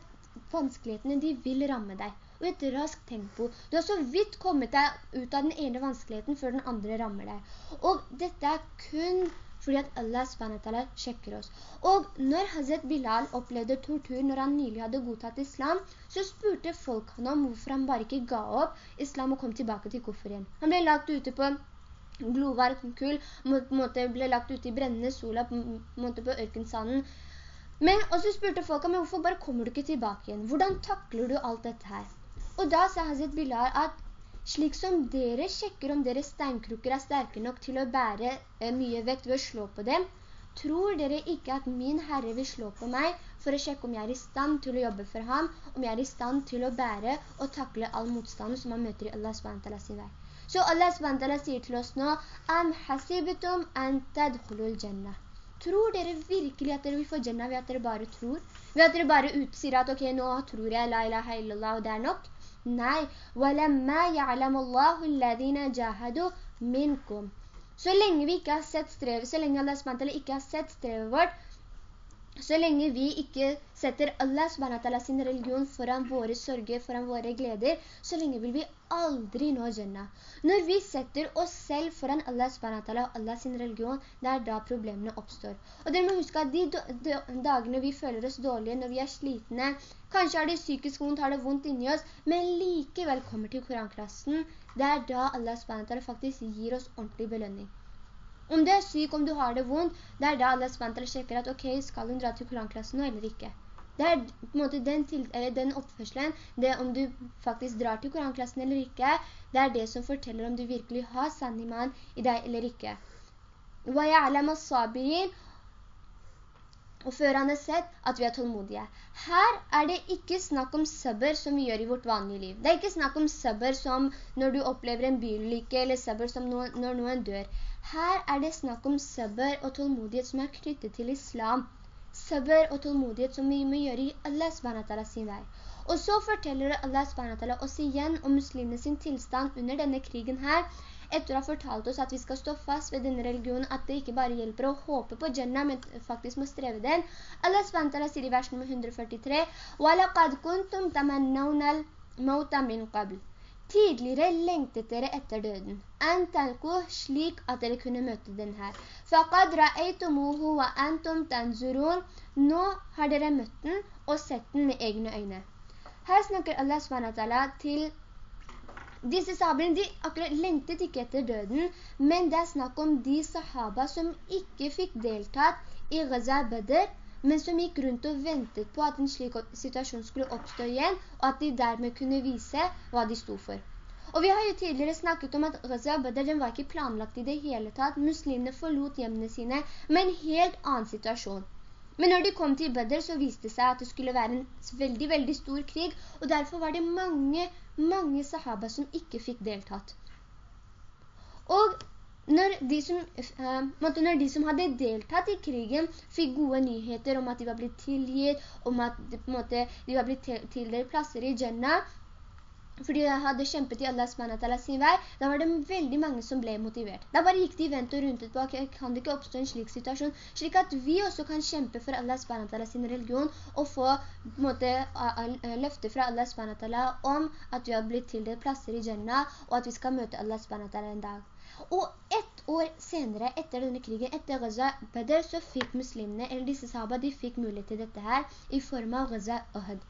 vanskelighetene, de vil ramme deg, og i et raskt tempo. Du har så vidt kommet deg ut av den ene vanskeligheten før den andre rammer deg. Og dette er kun fordi at Allah SWT sjekker oss. Og når Hazret Bilal opplevde tortur når han nylig hadde godtatt islam, så spurte folk han om hvorfor han bare ikke ga opp islam og kom tilbake til koffer igjen. Han ble lagt ute på glovarm kull, ble lagt ute i brennende sola, måte på ørkensanden. Men, og så spurte folk om hvorfor bare kommer du ikke tilbake igjen? Hvordan takler du alt dette her? Og da sa Hazret Bilal at slik som dere sjekker om deres steinkrukker er sterke nok til å bære eh, mye vekt ved å slå på dem, tror dere ikke at min Herre vil slå på meg for å sjekke om jeg er i stand til å jobbe for ham, om jeg er i stand til å bære og takle all motstand som han møter i Allah SWT sin vei. Så Allah SWT sier til oss nå, «Am hasibitum an tadkhulul jannah». Tror dere virkelig at dere vil få Jannah ved at dere bare tror? Ved at dere bare utsier at ok, nå tror jeg la ilaha illallah og det er nok? Nei. «Valemma ja'lamullahu alladhina jahadu minkum». Så lenge vi ikke har sett strevet, så lenge Allah SWT ikke har sett strevet vårt, så lenge vi ikke setter Allah SWT sin religion foran våre sørger, foran våre gleder, så lenge vil vi aldri nå Jannah. Når vi setter oss selv foran Allah SWT og Allah sin religion, det er da problemene oppstår. Og dere må huske at de dagene vi føler oss dårlige, når vi er slitne, kanskje har det psykisk vondt, har det vondt inni oss, men likevel kommer til koranklassen, det er da Allah SWT faktisk gir oss ordentlig belønning. Om du er syk, om du har det vondt, det er da Allah SWT sjekker at ok, skal hun dra til koranklassen nå eller ikke? Det er på en måte den, til, den oppførselen, det om du faktisk drar til koranklassen eller ikke, det er det som forteller om du virkelig har sann iman i deg eller ikke. Og før han har sett at vi er tålmodige. Her er det ikke snakk om sabber som vi gjør i vårt vanlige liv. Det er ikke snakk om sabber som når du opplever en bylykke, eller sabber som når noen dør. Her er det snakk om søbber og tålmodighet som er knyttet til islam. Søbber og tålmodighet som vi må gjøre i Allah SWT sin vei. Og så forteller Allah SWT oss igjen om muslimene sin tilstand under denne krigen her, etter å ha fortalt oss at vi skal stå fast ved denne religionen, at det ikke bare hjelper å håpe på Jannah, men faktisk må streve den. Allah SWT sier i vers nummer 143, «Wa laqad kuntum tamannawna al-mauta min qabl». Tidligere lengtet dere etter døden. En Antanku slik at dere kunne møte den her. Faqad ra'aytumuhu wa antum tanzurun. Nå har dere møtt den og sett den med egne øyne. Her snakker Allah SWT til disse sahabene, de akkurat lengtet ikke etter døden, men det er snakk om de sahaba som ikke fikk deltatt i Ghazal Badr, men som gikk rundt og ventet på at en slik situasjon skulle oppstå igjen, og at de dermed kunne vise hva de sto for. Og vi har jo tidligere snakket om at Ghaza Badr var ikke planlagt i det hele tatt. Muslimene forlot hjemmene sine med en helt annen situasjon. Men når de kom til Badr så viste det seg at det skulle være en veldig, veldig stor krig, og derfor var det mange, mange sahaba som ikke fikk deltatt. Og når de, som, uh, når de som hadde deltatt i krigen fikk gode nyheter om at de var blitt tilgitt, om at de, måte, de var blitt tildelt plasser i Jannah, fordi de hadde kjempet i Allah SWT sin vei, da var det veldig mange som ble motivert. Da bare gikk de vent og rundt på, okay, kan det ikke oppstå en slik situasjon, slik at vi også kan kjempe for Allah SWT sin religion, og få måte, løfte fra Allah SWT om at vi har blitt tildelt plasser i Jannah, og at vi skal møte Allah SWT en dag. Og ett år senere, etter denne krigen, etter Gaza Badr, så fikk muslimene, eller disse sahaba, de fikk mulighet til dette her, i form av Gaza Ahad.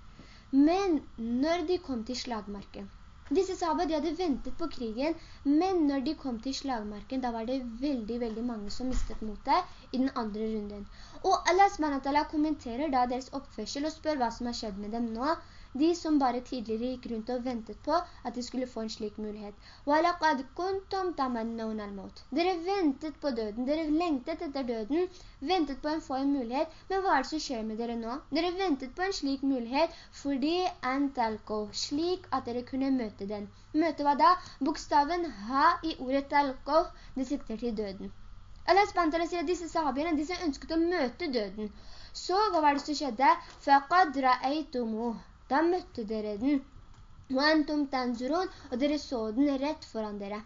Men når de kom til slagmarken, disse sahaba de hadde ventet på krigen, men når de kom til slagmarken, da var det veldig, veldig mange som mistet motet i den andre runden. Og Allah SWT kommenterer da deres oppførsel og spør hva som har skjedd med dem nå, de som bare tidligere gikk rundt og ventet på at de skulle få en slik mulighet. Dere ventet på døden, dere lengtet etter døden, ventet på å få en mulighet, men hva er det som skjer med dere nå? Dere ventet på en slik mulighet fordi antalko, slik at dere kunne møte den. Møte hva da? Bokstaven ha i ordet talko, det sikter til døden. Allah SWT sier at disse sahabiene, disse ønsket å møte døden. Så hva var det som skjedde? فَقَدْ رَأَيْتُمُهُ da møtte dere den. Og dere så den rett foran dere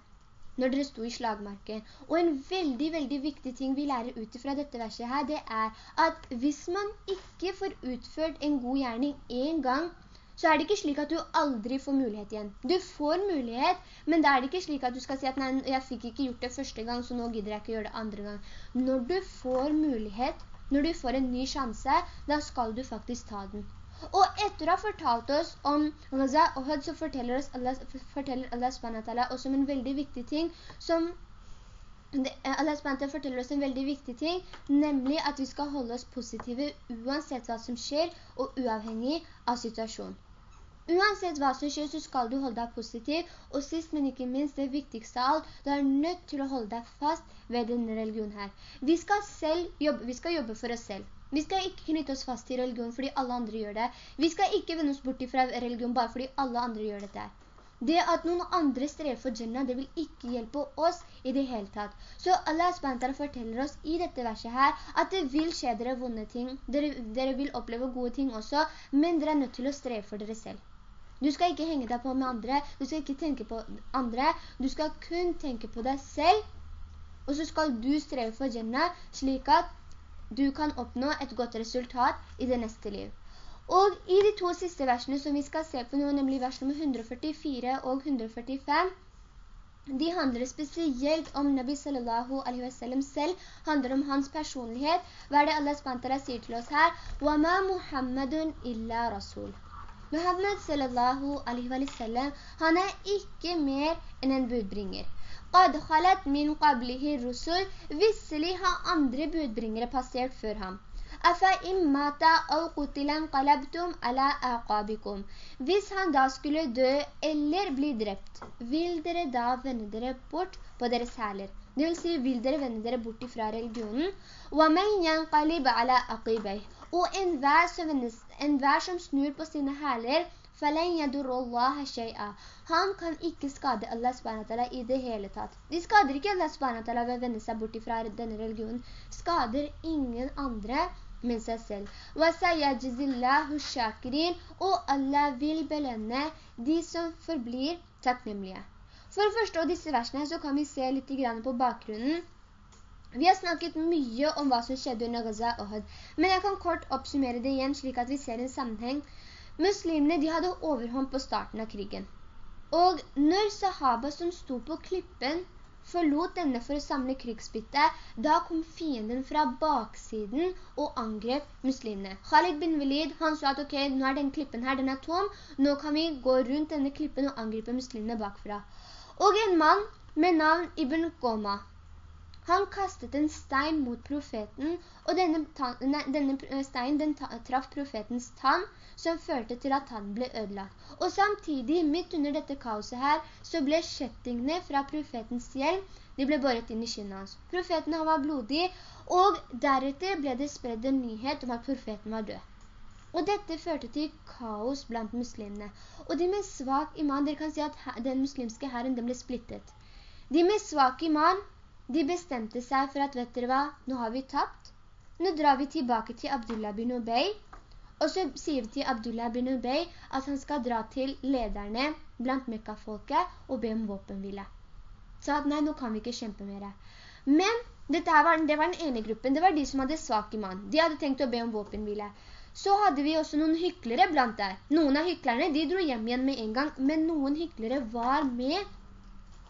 når dere sto i slagmarken. Og en veldig, veldig viktig ting vi lærer ut fra dette verset her, det er at hvis man ikke får utført en god gjerning en gang, så er det ikke slik at du aldri får mulighet igjen. Du får mulighet, men da er det ikke slik at du skal si at nei, jeg fikk ikke gjort det første gang, så nå gidder jeg ikke gjøre det andre gang. Når du får mulighet, når du får en ny sjanse, da skal du faktisk ta den. Og etter å ha fortalt oss om Gaza og Hud, så forteller, oss Allah, forteller Allah SWT også om en veldig viktig ting som Allah SWT forteller oss en veldig viktig ting, nemlig at vi skal holde oss positive uansett hva som skjer, og uavhengig av situasjonen. Uansett hva som skjer, så skal du holde deg positiv, og sist, men ikke minst, det viktigste av alt, du er nødt til å holde deg fast ved denne religionen her. Vi skal, jobbe, vi skal jobbe for oss selv. Vi skal ikke knytte oss fast til religion fordi alle andre gjør det. Vi skal ikke vende oss bort fra religion bare fordi alle andre gjør dette. Det at noen andre strever for Jannah, det vil ikke hjelpe oss i det hele tatt. Så Allah SWT forteller oss i dette verset her at det vil skje dere vonde ting. Dere, dere vil oppleve gode ting også, men dere er nødt til å streve for dere selv. Du skal ikke henge deg på med andre, du skal ikke tenke på andre, du skal kun tenke på deg selv, og så skal du streve for Jannah slik at du kan oppnå et godt resultat i det neste liv. Og i de to siste versene som vi skal se på nå, nemlig vers nummer 144 og 145, de handler spesielt om Nabi sallallahu alaihi wasallam selv, handler om hans personlighet. Hva er det Allah spantara sier til oss her? وَمَا مُحَمَّدٌ إِلَّا rasul». Muhammad sallallahu alaihi wasallam, han er ikke mer enn en budbringer. «Qad khalat min qablihi rusul» Visselig har andre budbringere passert før ham. «Afa immata au qutilan qalabtum ala aqabikum» Hvis han da skulle dø eller bli drept, vil dere da vende dere bort på deres hæler. Det vil si, vil dere vende dere bort fra religionen? «Waman yanqalib ala aqibay» Og enhver som, vendes, som snur på sine hæler, han kan ikke skade Allah SWT i det hele tatt. De skader ikke Allah SWT ved å vende seg bort fra denne religionen. Skader ingen andre med seg selv. Og Allah vil belønne de som forblir takknemlige. For å forstå disse versene så kan vi se litt på bakgrunnen. Vi har snakket mye om hva som skjedde under Gaza og Hud, men jeg kan kort oppsummere det igjen slik at vi ser en sammenheng. Muslimene de hadde overhånd på starten av krigen. Og når sahaba som sto på klippen forlot denne for å samle krigsbytte, da kom fienden fra baksiden og angrep muslimene. Khalid bin Walid, han sa at ok, nå er den klippen her, den er tom, nå kan vi gå rundt denne klippen og angripe muslimene bakfra. Og en mann med navn Ibn Goma, han kastet en stein mot profeten, og denne, denne steinen den traff profetens tann, som førte til at han ble ødelagt. Og samtidig, midt under dette kaoset her, så ble kjettingene fra profetens hjelm, de ble båret inn i kinnet hans. Profeten var blodig, og deretter ble det spredt en nyhet om at profeten var død. Og dette førte til kaos blant muslimene. Og de med svak iman, dere kan si at den muslimske herren, den ble splittet. De med svak iman, de bestemte seg for at, vet dere hva, nå har vi tapt. Nå drar vi tilbake til Abdullah bin Ubay, Og så sier de til Abdullah bin Ubay at han skal dra til lederne blant Mekka-folket og be om våpenhvile. Så at nei, nå kan vi ikke kjempe mer. Men var, det var den ene gruppen, det var de som hadde svak iman. De hadde tenkt å be om våpenhvile. Så hadde vi også noen hyklere blant der. Noen av hyklerne, de dro hjem igjen med en gang, men noen hyklere var med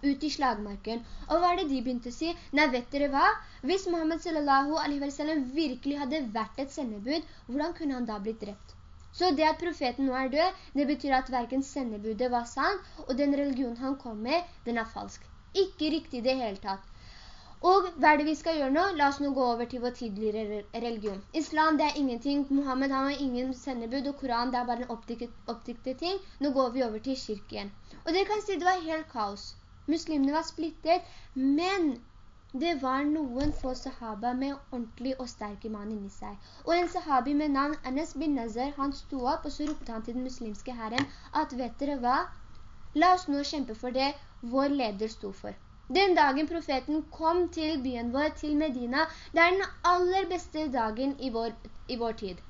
ut i slagmarken. Og hva er det de begynte å si? Nei, vet dere hva? Hvis Muhammed sallallahu alaihi wa sallam virkelig hadde vært et sendebud, hvordan kunne han da blitt drept? Så det at profeten nå er død, det betyr at hverken sendebudet var sant, og den religionen han kom med, den er falsk. Ikke riktig det hele tatt. Og hva er det vi skal gjøre nå? La oss nå gå over til vår tidligere religion. Islam, det er ingenting. Mohammed, han har ingen sendebud, og Koran, det er bare en oppdiktet ting. Nå går vi over til kirken. Og dere kan si det var helt kaos. Muslimene var splittet, men det var noen få sahaba med ordentlig og sterk iman inni seg. Og en sahabi med navn Anas bin Nazar, han sto opp, og så ropte han til den muslimske herren at vet dere hva? La oss nå kjempe for det vår leder sto for. Den dagen profeten kom til byen vår, til Medina, det er den aller beste dagen i vår, i vår tid.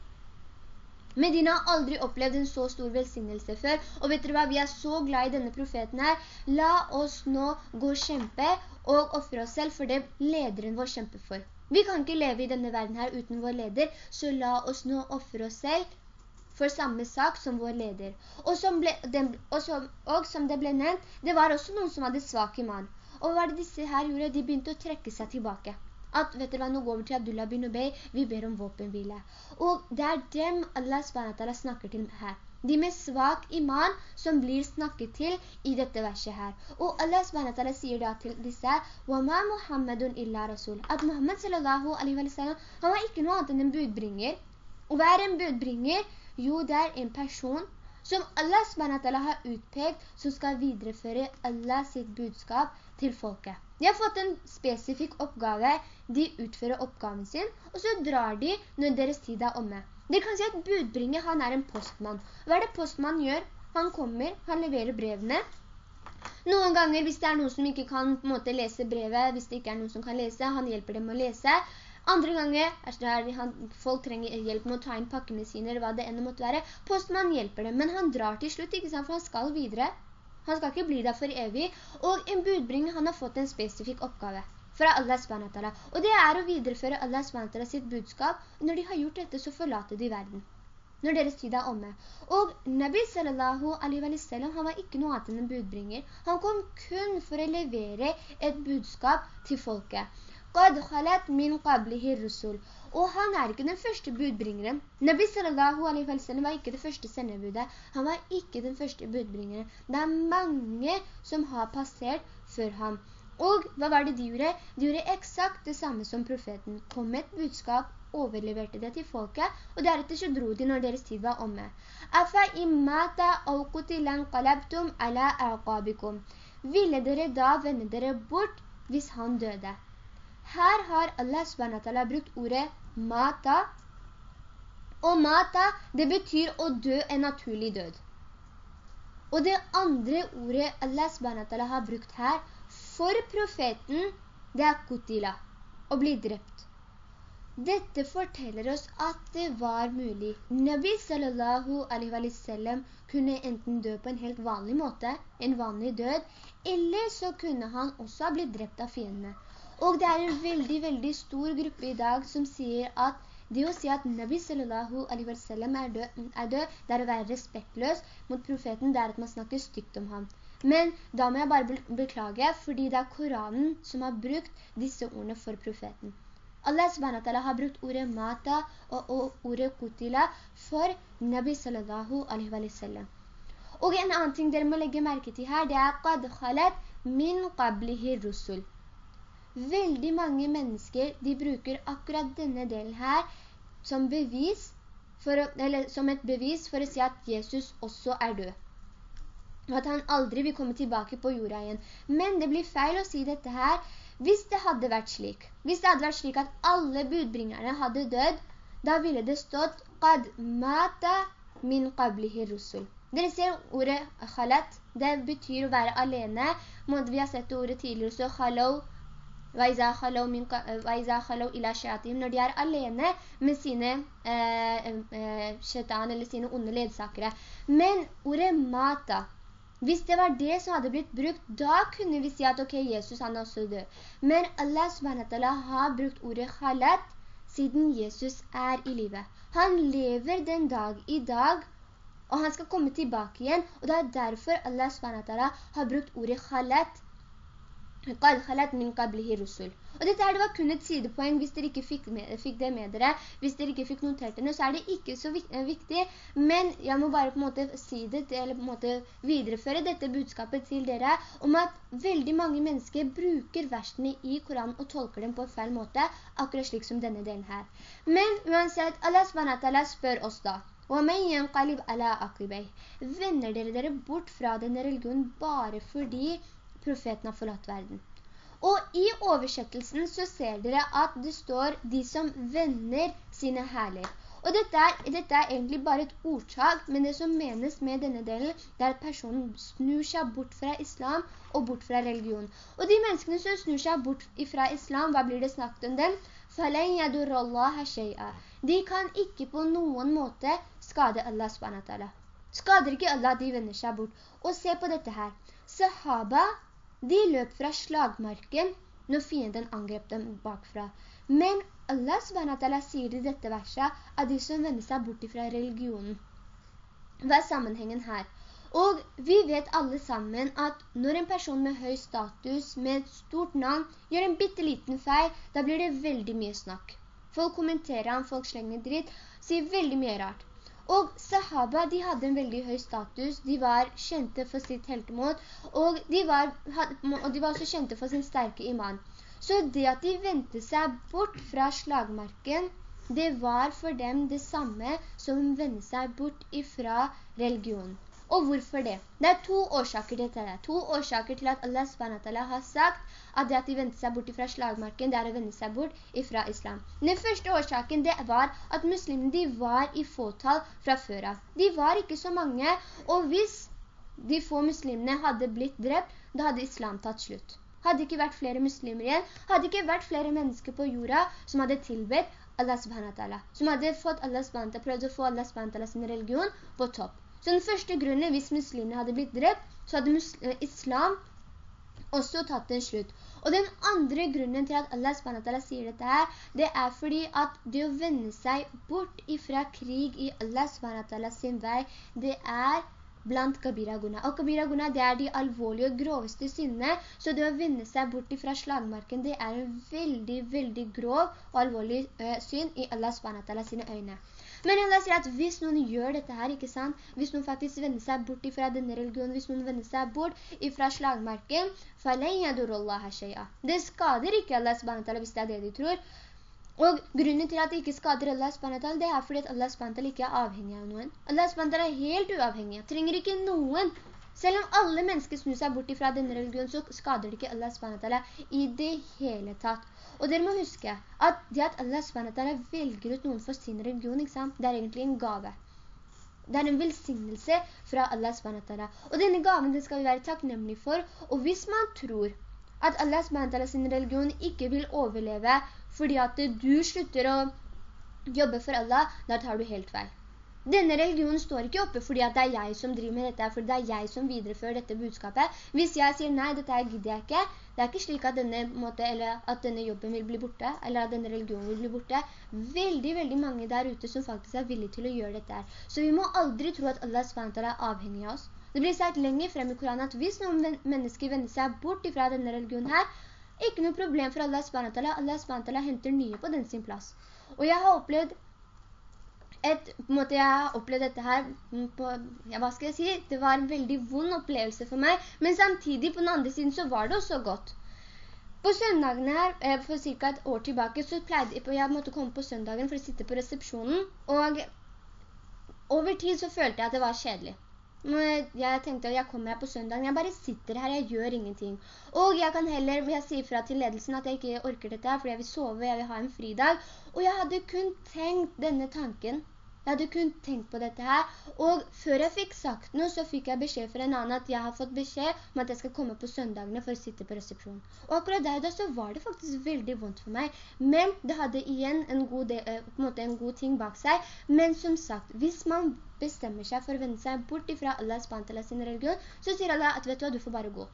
Medina har aldri opplevd en så stor velsignelse før, og vet dere hva, vi er så glad i denne profeten her. La oss nå gå og kjempe og offre oss selv for det lederen vår kjemper for. Vi kan ikke leve i denne verden her uten vår leder, så la oss nå offre oss selv for samme sak som vår leder. Og som, ble, den, og, som, og som, det ble nevnt, det var også noen som hadde svak iman. Og hva var det disse her gjorde? De begynte å trekke seg tilbake at, vet dere hva, nå går vi til Abdullah bin Ubey, vi ber om våpenhvile. Og det er dem Allah SWT snakker til her. De med svak iman som blir snakket til i dette verset her. Og Allah SWT sier da til disse, «Wama Muhammadun illa rasul», at Muhammad sallallahu alaihi han var ikke noe annet enn en budbringer. Og hva er en budbringer? Jo, det er en person som Allah SWT har utpekt, som skal videreføre Allah sitt budskap til folket. De har fått en spesifikk oppgave, de utfører oppgaven sin, og så drar de når deres tid er omme. Dere kan si at budbringer, han er en postmann. Hva er det postmann gjør? Han kommer, han leverer brevene. Noen ganger, hvis det er noen som ikke kan måte, lese brevet, hvis det ikke er noen som kan lese, han hjelper dem å lese. Andre ganger, er han, folk trenger hjelp med å ta inn pakkene sine, eller hva det enda måtte være. Postmann hjelper dem, men han drar til slutt, ikke sant, for han skal videre. Han skal ikke bli der for evig. Og en budbringer, han har fått en spesifikk oppgave fra Allah SWT. Og det er å videreføre Allah SWT sitt budskap. Når de har gjort dette, så forlater de verden. Når deres tid er omme. Og Nabi sallallahu alaihi wa sallam, han var ikke noe annet enn en budbringer. Han kom kun for å levere et budskap til folket. Og han er ikke den første budbringeren. Nabi sallallahu alaihi wa sallam var ikke det første sendebudet. Han var ikke den første budbringeren. Det er mange som har passert før ham. Og hva var det de gjorde? De gjorde eksakt det samme som profeten. Kom med et budskap, overleverte det til folket, og deretter så dro de når deres tid var omme. Afa immata awkutilan qalabtum ala aqabikum. Ville dere da vende dere bort hvis han døde? Her har Allah SWT brukt ordet mata. Og mata, det betyr å dø en naturlig død. Og det andre ordet Allah SWT har brukt her for profeten, det er kutila, å bli drept. Dette forteller oss at det var mulig. Nabi sallallahu alaihi wa sallam kunne enten dø på en helt vanlig måte, en vanlig død, eller så kunne han også ha blitt drept av fiendene. Og det er en veldig, veldig stor gruppe i dag som sier at det å si at Nabi sallallahu alaihi wa sallam er død, er død, det er å være respektløs mot profeten, det er at man snakker stygt om ham. Men da må jeg bare beklage, fordi det er Koranen som har brukt disse ordene for profeten. Allah subhanahu har brukt ordet mata og, og ordet kutila for Nabi sallallahu alaihi wa sallam. Og en annen ting dere må legge merke til her, det er «Qad khalat min qablihi rusul». Veldig mange mennesker, de bruker akkurat denne delen her som eller som et bevis for å si at Jesus også er død. Og at han aldri vil komme tilbake på jorda igjen. Men det blir feil å si dette her hvis det hadde vært slik. Hvis det hadde vært slik at alle budbringerne hadde dødd, da ville det stått «Qad mata min qablihi rusul». Dere ser ordet «khalat», det betyr å være alene. Vi har sett ordet tidligere, så «khalau» Når de er alene med sine eh, shaitan eller sine onde ledsakere. Men ordet mata, hvis det var det som hadde blitt brukt, da kunne vi si at ok, Jesus han også død. Men Allah SWT har brukt ordet khalat siden Jesus er i livet. Han lever den dag i dag, og han skal komme tilbake igjen, og det er derfor Allah SWT har brukt ordet khalat قَدْ خَلَتْ مِنْ قَبْلِهِ رُسُلْ Og dette her, det var kun et sidepoeng hvis dere ikke fikk, med, fikk, det med dere. Hvis dere ikke fikk notert det, så er det ikke så eh, viktig. Men jeg må bare på en måte si det, eller på en måte videreføre dette budskapet til dere, om at veldig mange mennesker bruker versene i Koranen og tolker dem på feil måte, akkurat slik som denne delen her. Men uansett, Allah SWT spør oss da, Vender dere dere bort fra denne religionen bare fordi profeten har forlatt verden. Og i oversettelsen så ser dere at det står de som vender sine herler. Og dette er, dette er, egentlig bare et ordtag, men det som menes med denne delen, det er at personen snur seg bort fra islam og bort fra religion. Og de menneskene som snur seg bort fra islam, hva blir det snakket om dem? De kan ikke på noen måte skade Allah SWT. Skader ikke Allah, de vender seg bort. Og se på dette her. Sahaba, de løp fra slagmarken når fienden angrep dem bakfra. Men Allah SWT sier i dette verset at de som vender seg bort fra religionen. Hva er sammenhengen her? Og vi vet alle sammen at når en person med høy status, med et stort navn, gjør en bitteliten feil, da blir det veldig mye snakk. Folk kommenterer han, folk slenger dritt, sier veldig mye rart. Og sahaba, de hadde en veldig høy status, de var kjente for sitt heltemot, og de var, og de var også kjente for sin sterke iman. Så det at de ventet seg bort fra slagmarken, det var for dem det samme som å vende seg bort ifra religionen. Og hvorfor det? Det er to årsaker til dette. To årsaker til at Allah SWT har sagt at det at de vendte seg bort fra slagmarken, det er å vende seg bort fra islam. Den første årsaken det var at muslimene de var i fåtal fra før. De var ikke så mange, og hvis de få muslimene hadde blitt drept, da hadde islam tatt slutt. Hadde ikke vært flere muslimer igjen, hadde ikke vært flere mennesker på jorda som hadde tilbedt Allah subhanahu som hadde fått Allah subhanahu prøvd å få Allah subhanahu sin religion på topp. Så den første grunnen, hvis muslimene hadde blitt drept, så hadde eh, islam også tatt en slutt. Og den andre grunnen til at Allah SWT sier dette her, det er fordi at det å vende seg bort ifra krig i Allah SWT sin vei, det er blant kabira guna. Og kabira guna, det er de alvorlige og groveste syndene, så det å vende seg bort ifra slagmarken, det er en veldig, veldig grov og alvorlig uh, synd i Allah SWT sine øyne. Men Allah sier at hvis noen gjør dette her, ikke sant? Hvis noen faktisk vender seg bort ifra denne religionen, hvis noen vender seg bort ifra slagmarken, det skader ikke Allah SWT hvis det er det de tror. Og grunnen til at det ikke skader Allah SWT, det er fordi at Allah SWT ikke er avhengig av noen. Allah SWT er helt uavhengig, trenger ikke noen. Selv om alle mennesker snur seg bort ifra denne religionen, så skader det ikke Allah SWT i det hele tatt. Og dere må huske at det at Allah SWT velger ut noen for sin religion, det er egentlig en gave. Det er en velsignelse fra Allah SWT. Og denne gaven den skal vi være takknemlige for. Og hvis man tror at Allah SWT sin religion ikke vil overleve fordi at du slutter å jobbe for Allah, da tar du helt feil. Denne religionen står ikke oppe fordi at det er jeg som driver med dette, fordi det er jeg som viderefører dette budskapet. Hvis jeg sier nei, dette gidder jeg ikke, det er ikke slik at denne, måte, at denne jobben vil bli borte, eller at denne religionen vil bli borte. Veldig, veldig mange der ute som faktisk er villige til å gjøre dette. Så vi må aldri tro at Allah SWT er avhengig av oss. Det blir sagt lenger frem i Koranen at hvis noen mennesker vender seg bort fra denne religionen her, ikke noe problem for Allah SWT. Allah SWT henter nye på den sin plass. Og jeg har opplevd et, måte jeg har opplevd dette her på, ja, hva skal jeg si? Det var en veldig vond opplevelse for meg, men samtidig på den andre siden så var det også godt. På søndagene her, eh, for cirka et år tilbake, så pleide jeg, jeg måtte komme på søndagen for å sitte på resepsjonen, og over tid så følte jeg at det var kjedelig. Jeg tenkte at jeg kommer her på søndagen, jeg bare sitter her, jeg gjør ingenting. Og jeg kan heller, jeg sier fra til ledelsen at jeg ikke orker dette her, fordi jeg vil sove, jeg vil ha en fridag. Og jeg hadde kun tenkt denne tanken Jeg hadde kun tenkt på dette her, og før jeg fikk sagt noe, så fikk jeg beskjed fra en annen at jeg har fått beskjed om at jeg skal komme på søndagene for å sitte på resepsjonen. Og akkurat der da så var det faktisk veldig vondt for meg, men det hadde igjen en god, del, eh, en, en god ting bak seg. Men som sagt, hvis man bestemmer seg for å vende seg bort fra Allah eller sin religion, så sier Allah at vet du hva, du får bare gå.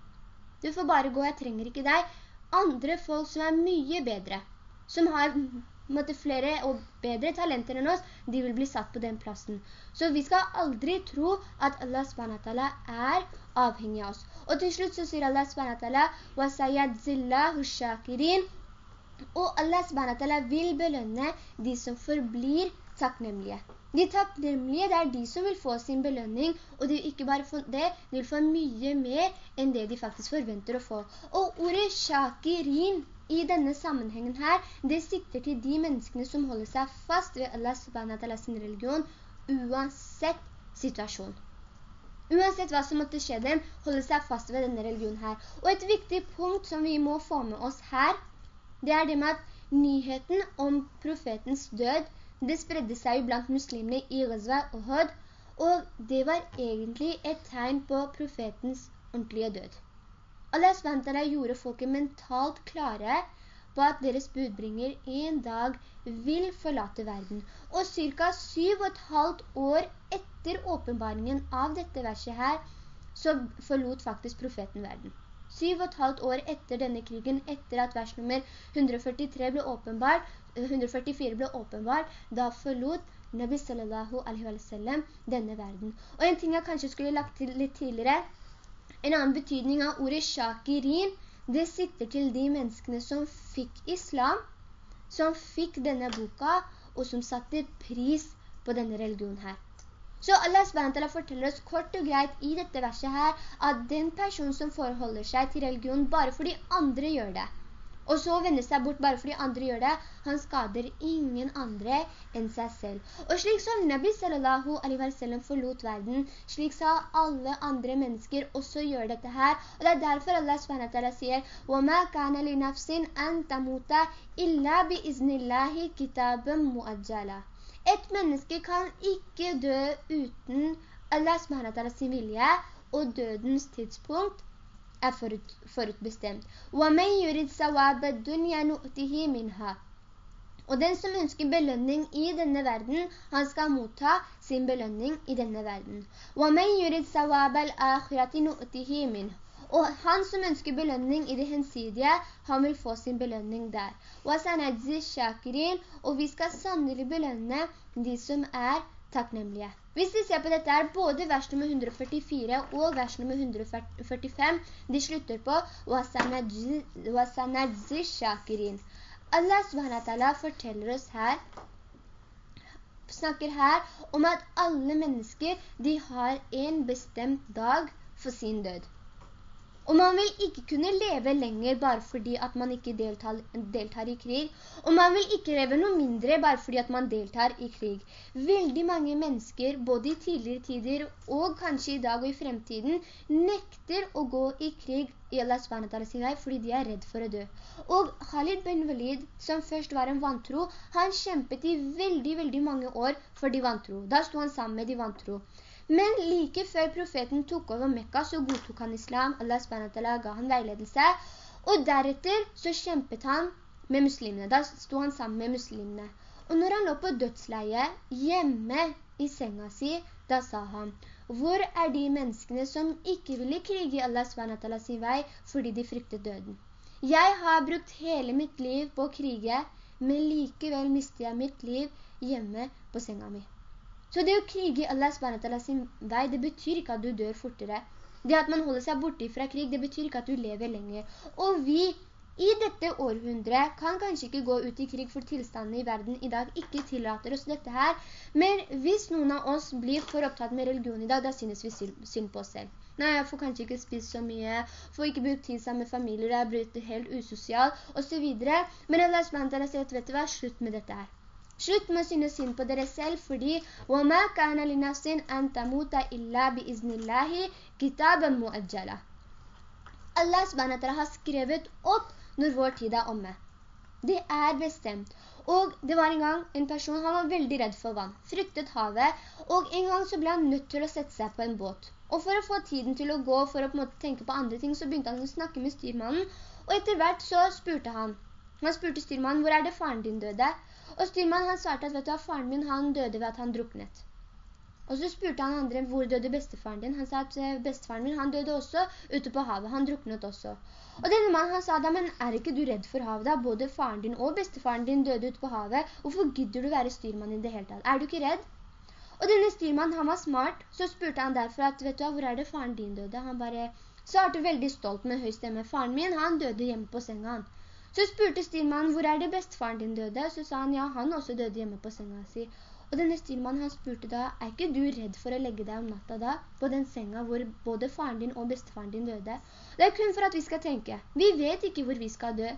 Du får bare gå, jeg trenger ikke deg. Andre folk som er mye bedre, som har måtte flere og bedre talenter enn oss, de vil bli satt på den plassen. Så vi skal aldri tro at Allah SWT er avhengig av oss. Og til slutt så sier Allah SWT «Wasayadzillahu shakirin» Og Allah SWT vil belønne de som forblir takknemlige. De takknemlige, det er de som vil få sin belønning, og de ikke bare få det, de vil få mye mer enn det de faktisk forventer å få. Og ordet shakirin i denne sammenhengen her, det sikter til de menneskene som holder seg fast ved Allah subhanahu sin religion, uansett situasjon. Uansett hva som måtte skje dem, holder seg fast ved denne religionen her. Og et viktig punkt som vi må få med oss her, det er det med at nyheten om profetens død, det spredde seg jo blant muslimene i Ghazwa og Hod, og det var egentlig et tegn på profetens ordentlige død. Allah SWT gjorde folket mentalt klare på at deres budbringer en dag vil forlate verden. Og cirka syv og et halvt år etter åpenbaringen av dette verset her, så forlot faktisk profeten verden. Syv og et halvt år etter denne krigen, etter at vers nummer 143 ble åpenbart, 144 ble åpenbart, da forlot Nabi sallallahu alaihi wa sallam denne verden. Og en ting jeg kanskje skulle lagt til litt tidligere, en annen betydning av ordet shakirin, det sitter til de menneskene som fikk islam, som fikk denne boka, og som satte pris på denne religionen her. Så Allah SWT forteller oss kort og greit i dette verset her, at den person som forholder seg til religion bare fordi andre gjør det, og så vender seg bort bare fordi andre gjør det, han skader ingen andre enn seg selv. Og slik som Nabi sallallahu alaihi wa sallam forlot verden, slik sa alle andre mennesker også gjør dette her. Og det er derfor Allah SWT sier وَمَا كَانَ لِنَفْسٍ أَن تَمُوتَ إِلَّا بِإِذْنِ اللَّهِ كِتَابًا مُؤَجَّلًا Et menneske kan ikke dø uten Allah SWT sin vilje, og dødens tidspunkt er forut, forutbestemt. Og den som ønsker belønning i denne verden, han skal motta sin belønning i denne verden. Og han som ønsker belønning i det hensidige, han vil få sin belønning der. Og vi skal sannelig belønne de som er takknemlige. Hvis vi ser på dette her, både vers nummer 144 og vers nummer 145, de slutter på «Wasanadzi shakirin». Allah SWT forteller oss her snakker her om at alle mennesker de har en bestemt dag for sin død. Og man vil ikke kunne leve lenger bare fordi at man ikke deltar, deltar, i krig. Og man vil ikke leve noe mindre bare fordi at man deltar i krig. Veldig mange mennesker, både i tidligere tider og kanskje i dag og i fremtiden, nekter å gå i krig i Allah vei fordi de er redd for å dø. Og Khalid bin Walid, som først var en vantro, han kjempet i veldig, veldig mange år for de vantro. Da sto han sammen med de vantro. Men like før profeten tok over Mekka, så godtok han islam. Allah SWT ga han veiledelse. Og deretter så kjempet han med muslimene. Da sto han sammen med muslimene. Og når han lå på dødsleie hjemme i senga si, da sa han, hvor er de menneskene som ikke ville krige i Allah SWT sin vei fordi de fryktet døden? Jeg har brukt hele mitt liv på å krige, men likevel mister jeg mitt liv hjemme på senga mi. Så det å krige i Allah SWT sin vei, det betyr ikke at du dør fortere. Det at man holder seg borte fra krig, det betyr ikke at du lever lenger. Og vi i dette århundret kan kanskje ikke gå ut i krig for tilstanden i verden i dag ikke tillater oss dette her. Men hvis noen av oss blir for opptatt med religion i dag, da synes vi synd på oss selv. Nei, jeg får kanskje ikke spise så mye, får ikke brukt tid sammen med familier, jeg blir helt usosial, og så videre. Men Allah SWT sin vei, vet du hva, slutt med dette her. Slutt med å synes synd på dere selv, fordi وَمَا كَانَ لِنَفْسٍ أَن تَمُوتَ إِلَّا بِإِذْنِ اللَّهِ كِتَابًا مُؤَجَّلًا Allah SWT har skrevet opp når vår tid er omme. Det er bestemt. Og det var en gang en person, han var veldig redd for vann, fryktet havet, og en gang så ble han nødt til å sette seg på en båt. Og for å få tiden til å gå, for å på en måte tenke på andre ting, så begynte han å snakke med styrmannen, og etter hvert så spurte han, han spurte styrmannen, hvor er det faren din døde? Og styrmannen han svarte at, vet du hva, faren min han døde ved at han druknet. Og så spurte han andre, hvor døde bestefaren din? Han sa at eh, bestefaren min, han døde også ute på havet, han druknet også. Og denne mannen han sa da, men er ikke du redd for havet da? Både faren din og bestefaren din døde ute på havet. Hvorfor gidder du være styrmann i det hele tatt? Er du ikke redd? Og denne styrmannen, han var smart, så spurte han derfor at, vet du hvor er det faren din døde? Han bare svarte veldig stolt med høy stemme. Faren min, han døde hjemme på senga han. Så spurte styrmannen, hvor er det bestefaren din døde? Så sa han, ja, han også døde hjemme på senga si. Og denne styrmannen han spurte da, er ikke du redd for å legge deg om natta da, på den senga hvor både faren din og bestefaren din døde? Det er kun for at vi skal tenke. Vi vet ikke hvor vi skal dø.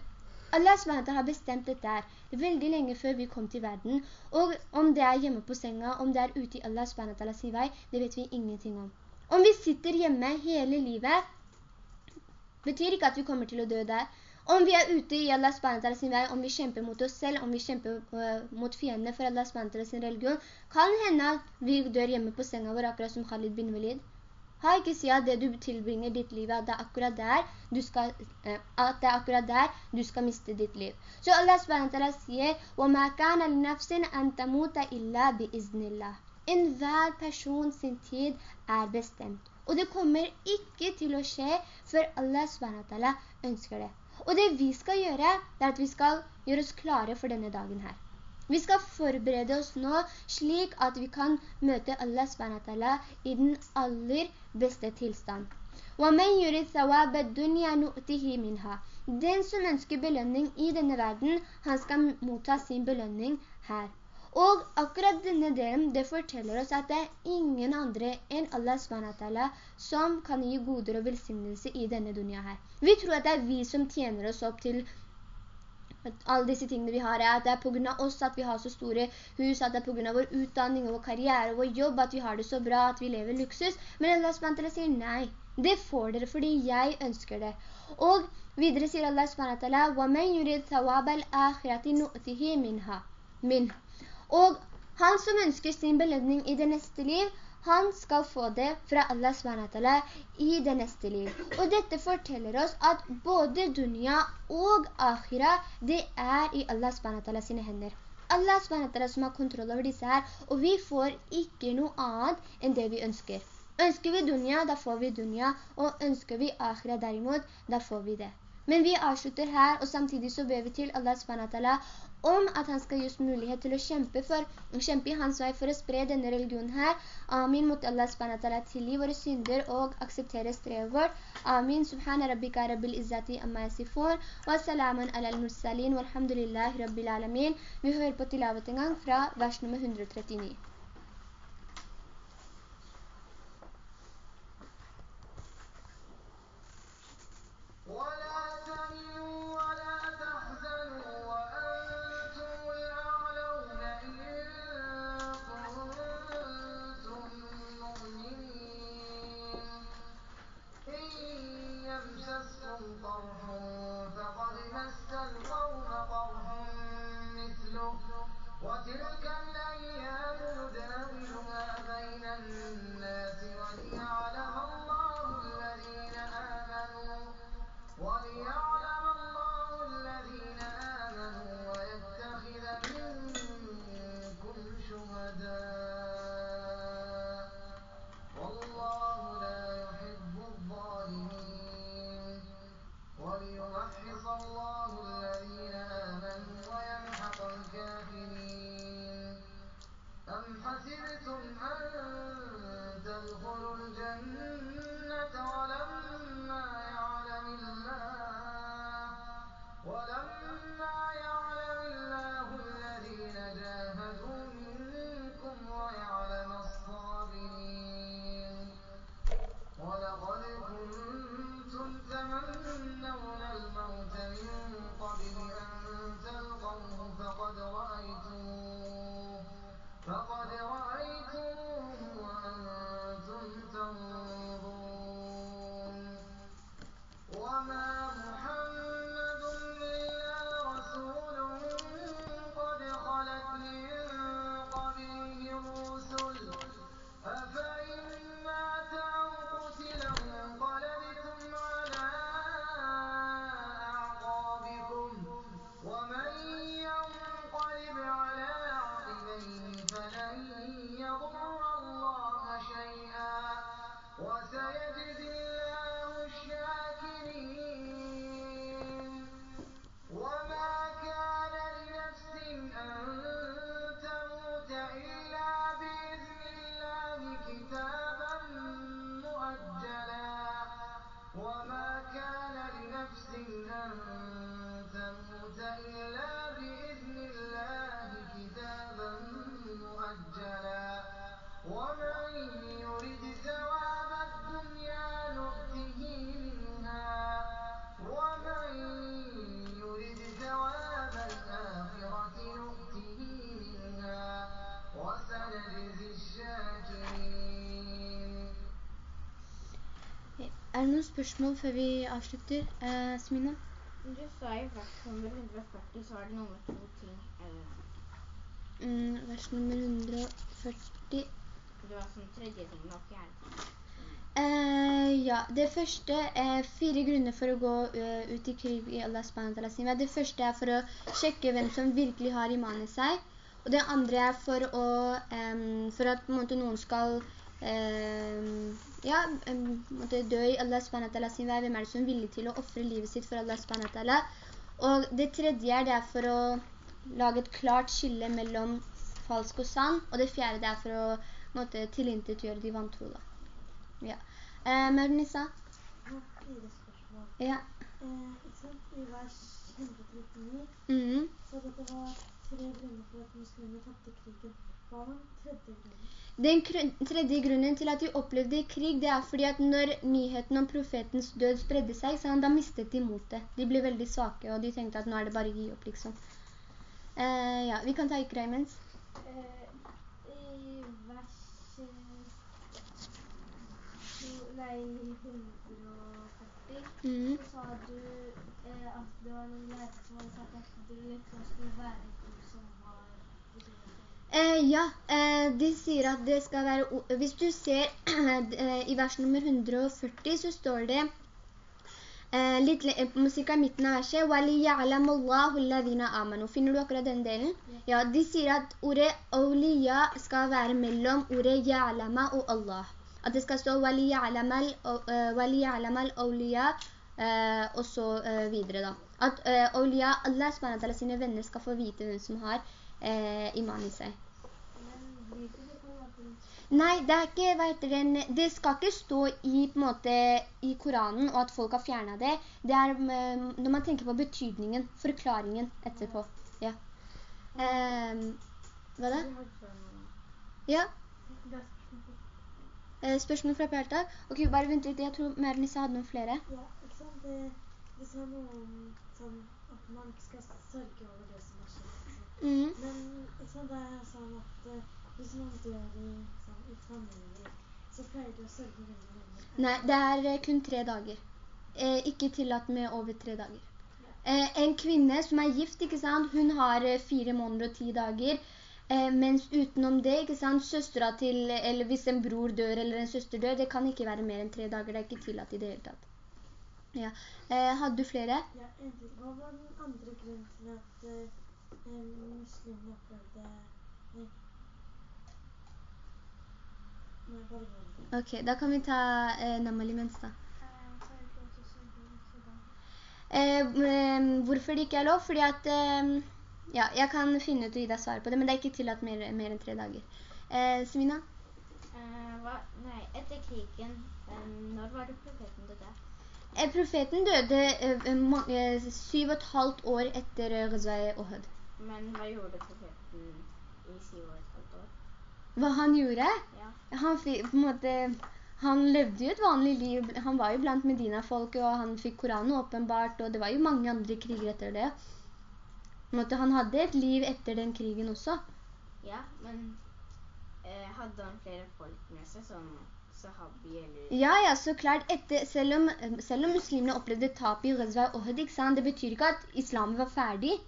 Allah SWT har bestemt dette her veldig lenge før vi kom til verden, og om det er hjemme på senga, om det er ute i Allah SWT sin vei, det vet vi ingenting om. Om vi sitter hjemme hele livet, betyr ikke at vi kommer til å dø der. Om vi er ute i Allah SWT sin vei, om vi kjemper mot oss selv, om vi kjemper uh, mot fiendene for Allah SWT sin religion, kan hende at vi dør hjemme på senga vår akkurat som Khalid bin Walid. Ha ikke si at det du tilbringer ditt liv, at det er akkurat der du skal, uh, at det er akkurat der du skal miste ditt liv. Så Allah SWT sier, وَمَا كَانَ لِنَفْسٍ أَن تَمُوتَ إِلَّا بِإِذْنِ اللَّهِ En hver person sin tid er bestemt. Og det kommer ikke til å skje før Allah SWT ønsker det. Og det vi skal gjøre, det er at vi skal gjøre oss klare for denne dagen her. Vi skal forberede oss nå slik at vi kan møte Allah SWT i den aller beste tilstand. Den som ønsker belønning i denne verden, han skal motta sin belønning her. Og akkurat denne delen, det forteller oss at det er ingen andre enn Allah SWT som kan gi goder og velsignelse i denne dunia her. Vi tror at det er vi som tjener oss opp til alle disse tingene vi har, at det er på grunn av oss at vi har så store hus, at det er på grunn av vår utdanning og vår karriere og vår jobb, at vi har det så bra, at vi lever luksus. Men Allah SWT sier nei, det får dere fordi jeg ønsker det. Og videre sier Allah SWT, وَمَنْ يُرِدْ ثَوَابَ الْآخِرَةِ نُؤْتِهِ مِنْهَا min. og han som ønsker sin belønning i det neste liv, han skal få det fra Allah SWT i det neste liv. Og dette forteller oss at både dunya og akhira, det er i Allah SWT sine hender. Allah SWT som har kontroll over disse her, og vi får ikke noe annet enn det vi ønsker. Ønsker vi dunya, da får vi dunya, og ønsker vi akhira derimot, da får vi det. Men vi avslutter her, og samtidig så ber vi til Allah SWT om at han skal gi oss mulighet til å kjempe, for, kjempe i hans vei for å spre denne religionen her. Amin mot Allah SWT tilgi våre synder og akseptere strevet vårt. Amin. Subhana rabbika rabbil izzati amma yasifun. Wa salamun ala al-mursalin. Walhamdulillahi rabbil alamin. Vi hører på tilavet en gang fra vers nummer 139. spørsmål før vi avslutter? Eh, Smina? Du sa i vers nummer 140 så var det noe med to ting. Mm, vers nummer 140. Det var sånn tredje ting og fjerde. Eh, ja, det første er fire grunner for å gå uh, ut i krig i Allah SWT. Det første er for å sjekke hvem som virkelig har iman i seg. Og det andre er for, å, um, for at måte, noen skal ja, um, måte, dø i Allah SWT sin vei. Hvem er det som er villig til å offre livet sitt for Allah SWT? Og det tredje er det er for å lage et klart skille mellom falsk og sann. Og det fjerde det er for å måte, tilintetgjøre de vantro. Ja. Eh, Mernissa? Ja. Eh, I vers 139 mm -hmm. så dette var tre grunner for at muslimene tapte krigen. Den tredje grunnen? Til at de opplevde krig, det er fordi at når nyheten om profetens død spredde seg, så han da mistet de motet. De ble veldig svake, og de tenkte at nå er det bare å gi opp, liksom. Uh, ja, vi kan ta Ikra imens. Uh, I vers... Nei, 140, mm. så sa du uh, at det var noen lærere som hadde sagt at du liksom skulle være Eh, ja, eh, de sier at det skal være... Hvis du ser eh, i vers nummer 140, så står det eh, litt eh, musikk av midten av verset «Wali ya'lamu Allahu alladhina amanu». Finner du akkurat den delen? Ja, de sier at ordet «awliya» skal være mellom ordet «ya'lama» og «Allah». At det skal stå «Wali ya'lama al-awliya» eh, og så videre da. At «awliya», Allah sine venner skal få vite hvem som har eh, iman i seg. Nei, det er ikke, heter det, skal ikke stå i, måte, i Koranen, og at folk har fjernet det. Det er eh, når man tenker på betydningen, forklaringen etterpå. Ja. Eh, hva da? Ja. Eh, spørsmål fra Pelta. Ok, bare vent litt, jeg tror Mernissa hadde noen flere. Ja, ikke sant? Det, det sa noe om sånn, at man ikke skal sørge over det som har skjedd. Mm. Men liksom, det er sånn at uh, hvis man dør i, sånn, i familier, så pleier du å sørge veldig lenge. Nei, det er uh, kun tre dager. Eh, ikke tillatt med over tre dager. Eh, en kvinne som er gift, ikke sant, hun har uh, fire måneder og ti dager. Eh, mens utenom det, ikke sant, søstra til, eller hvis en bror dør eller en søster dør, det kan ikke være mer enn tre dager. Det er ikke tillatt i det hele tatt. Ja. hadde du flere? Ja, Hva var den andre grunnen til at muslimene opplevde Ok, da kan vi ta eh, Namali mens da. Eh, hvorfor det ikke er lov? Fordi at, eh, ja, jeg kan finne ut og gi deg svar på det, men det er ikke tillatt mer, mer enn tre dager. Eh, Svina? Uh, hva? Nei, etter krigen, um, når var det profeten døde? Eh, profeten døde syv og et halvt år etter Ghazwai Ohud. Men hva gjorde profeten i og et halvt år? Hva han gjorde? Ja. Han, på en måte, han levde jo et vanlig liv. Han var jo blant Medina-folket, og han fikk Koranen åpenbart, og det var jo mange andre kriger etter det. Måte, han hadde et liv etter den krigen også. Ja, men eh, hadde han flere folk med seg, som sahabi eller... Ja, ja, så klart. Etter, selv, om, selv om muslimene opplevde tap i Ghazwa og Uhud, det betyr ikke at islamet var ferdig.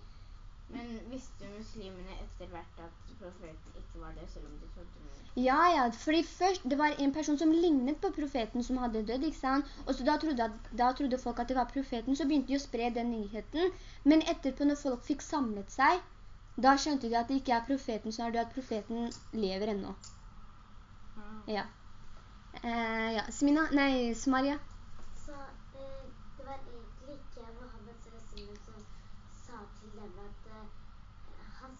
Men visste muslimene etter hvert at profeten ikke var det, selv om de trodde noe? Ja, ja, fordi først, det var en person som lignet på profeten som hadde dødd, ikke sant? Og så da trodde, da trodde folk at det var profeten, så begynte de å spre den nyheten. Men etterpå når folk fikk samlet seg, da skjønte de at det ikke er profeten som er død, at profeten lever ennå. Ah. Ja. Uh, ja, Smina, nei, Smaria. Så uh, det var egentlig ikke Mohammed som sa til dem at han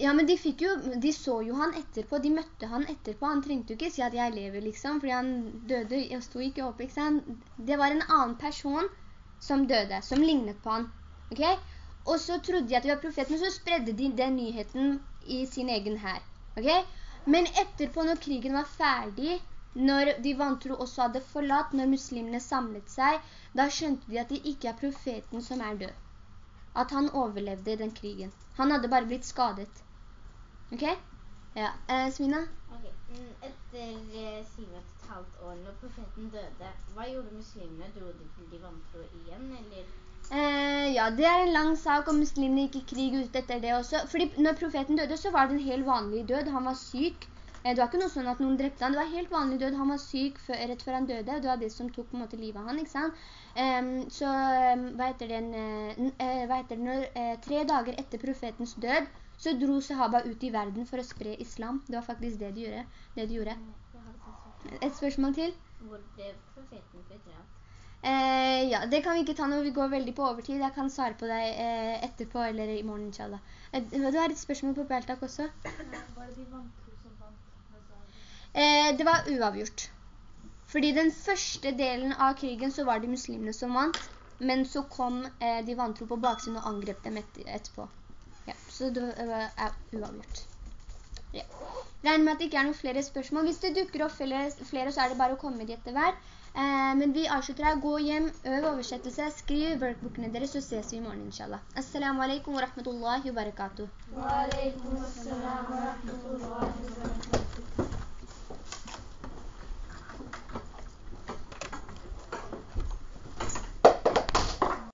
Ja, men de jo, de så jo han etterpå, de møtte han etterpå, han trengte jo ikke si at jeg lever liksom, fordi han døde, jeg sto ikke opp, ikke sant? Det var en annen person som døde, som lignet på han, ok? Og så trodde de at det var profeten, og så spredde de den nyheten i sin egen her, ok? Men etterpå når krigen var ferdig, når de vantro også hadde forlatt, når muslimene samlet seg, da skjønte de at det ikke er profeten som er død at han overlevde den krigen. Han hadde bare blitt skadet. Ok? Ja, eh, Smina? Ok, Etter eh, sine og et halvt år, når profeten døde, hva gjorde muslimene? Dro de til de vantro igjen, eller? Eh, ja, det er en lang sak, om muslimene gikk i krig ut etter det også. Fordi når profeten døde, så var det en helt vanlig død. Han var syk. Eh, det var ikke noe sånn at noen drepte han. Det var helt vanlig død. Han var syk før, rett før han døde, og det var det som tok på en måte livet av han, ikke sant? Um, så, hva heter det, uh, hva heter det når, uh, tre dager etter profetens død, så dro sahaba ut i verden for å spre islam. Det var faktisk det de gjorde. Det de gjorde. Et spørsmål til? Hvor ble profeten begravet? Eh, ja, det kan vi ikke ta når vi går veldig på overtid. Jeg kan svare på deg eh, etterpå eller i morgen, inshallah. Eh, du har et spørsmål på Beltak også? Var det de vant? Eh, det var uavgjort. Fordi den første delen av krigen så var det muslimene som vant, men så kom eh, de vantro på baksiden og angrep dem et etterpå. Ja, så det var uh, uavgjort. Ja. Regner med at det ikke er noen flere spørsmål. Hvis det dukker opp flere, flere så er det bare å komme dit etter hver. Eh, men vi avslutter her. Gå hjem, øv oversettelse, skriv workbookene deres, så ses vi i morgen, inshallah. Assalamu alaikum wa rahmatullahi wa barakatuh. Wa alaikum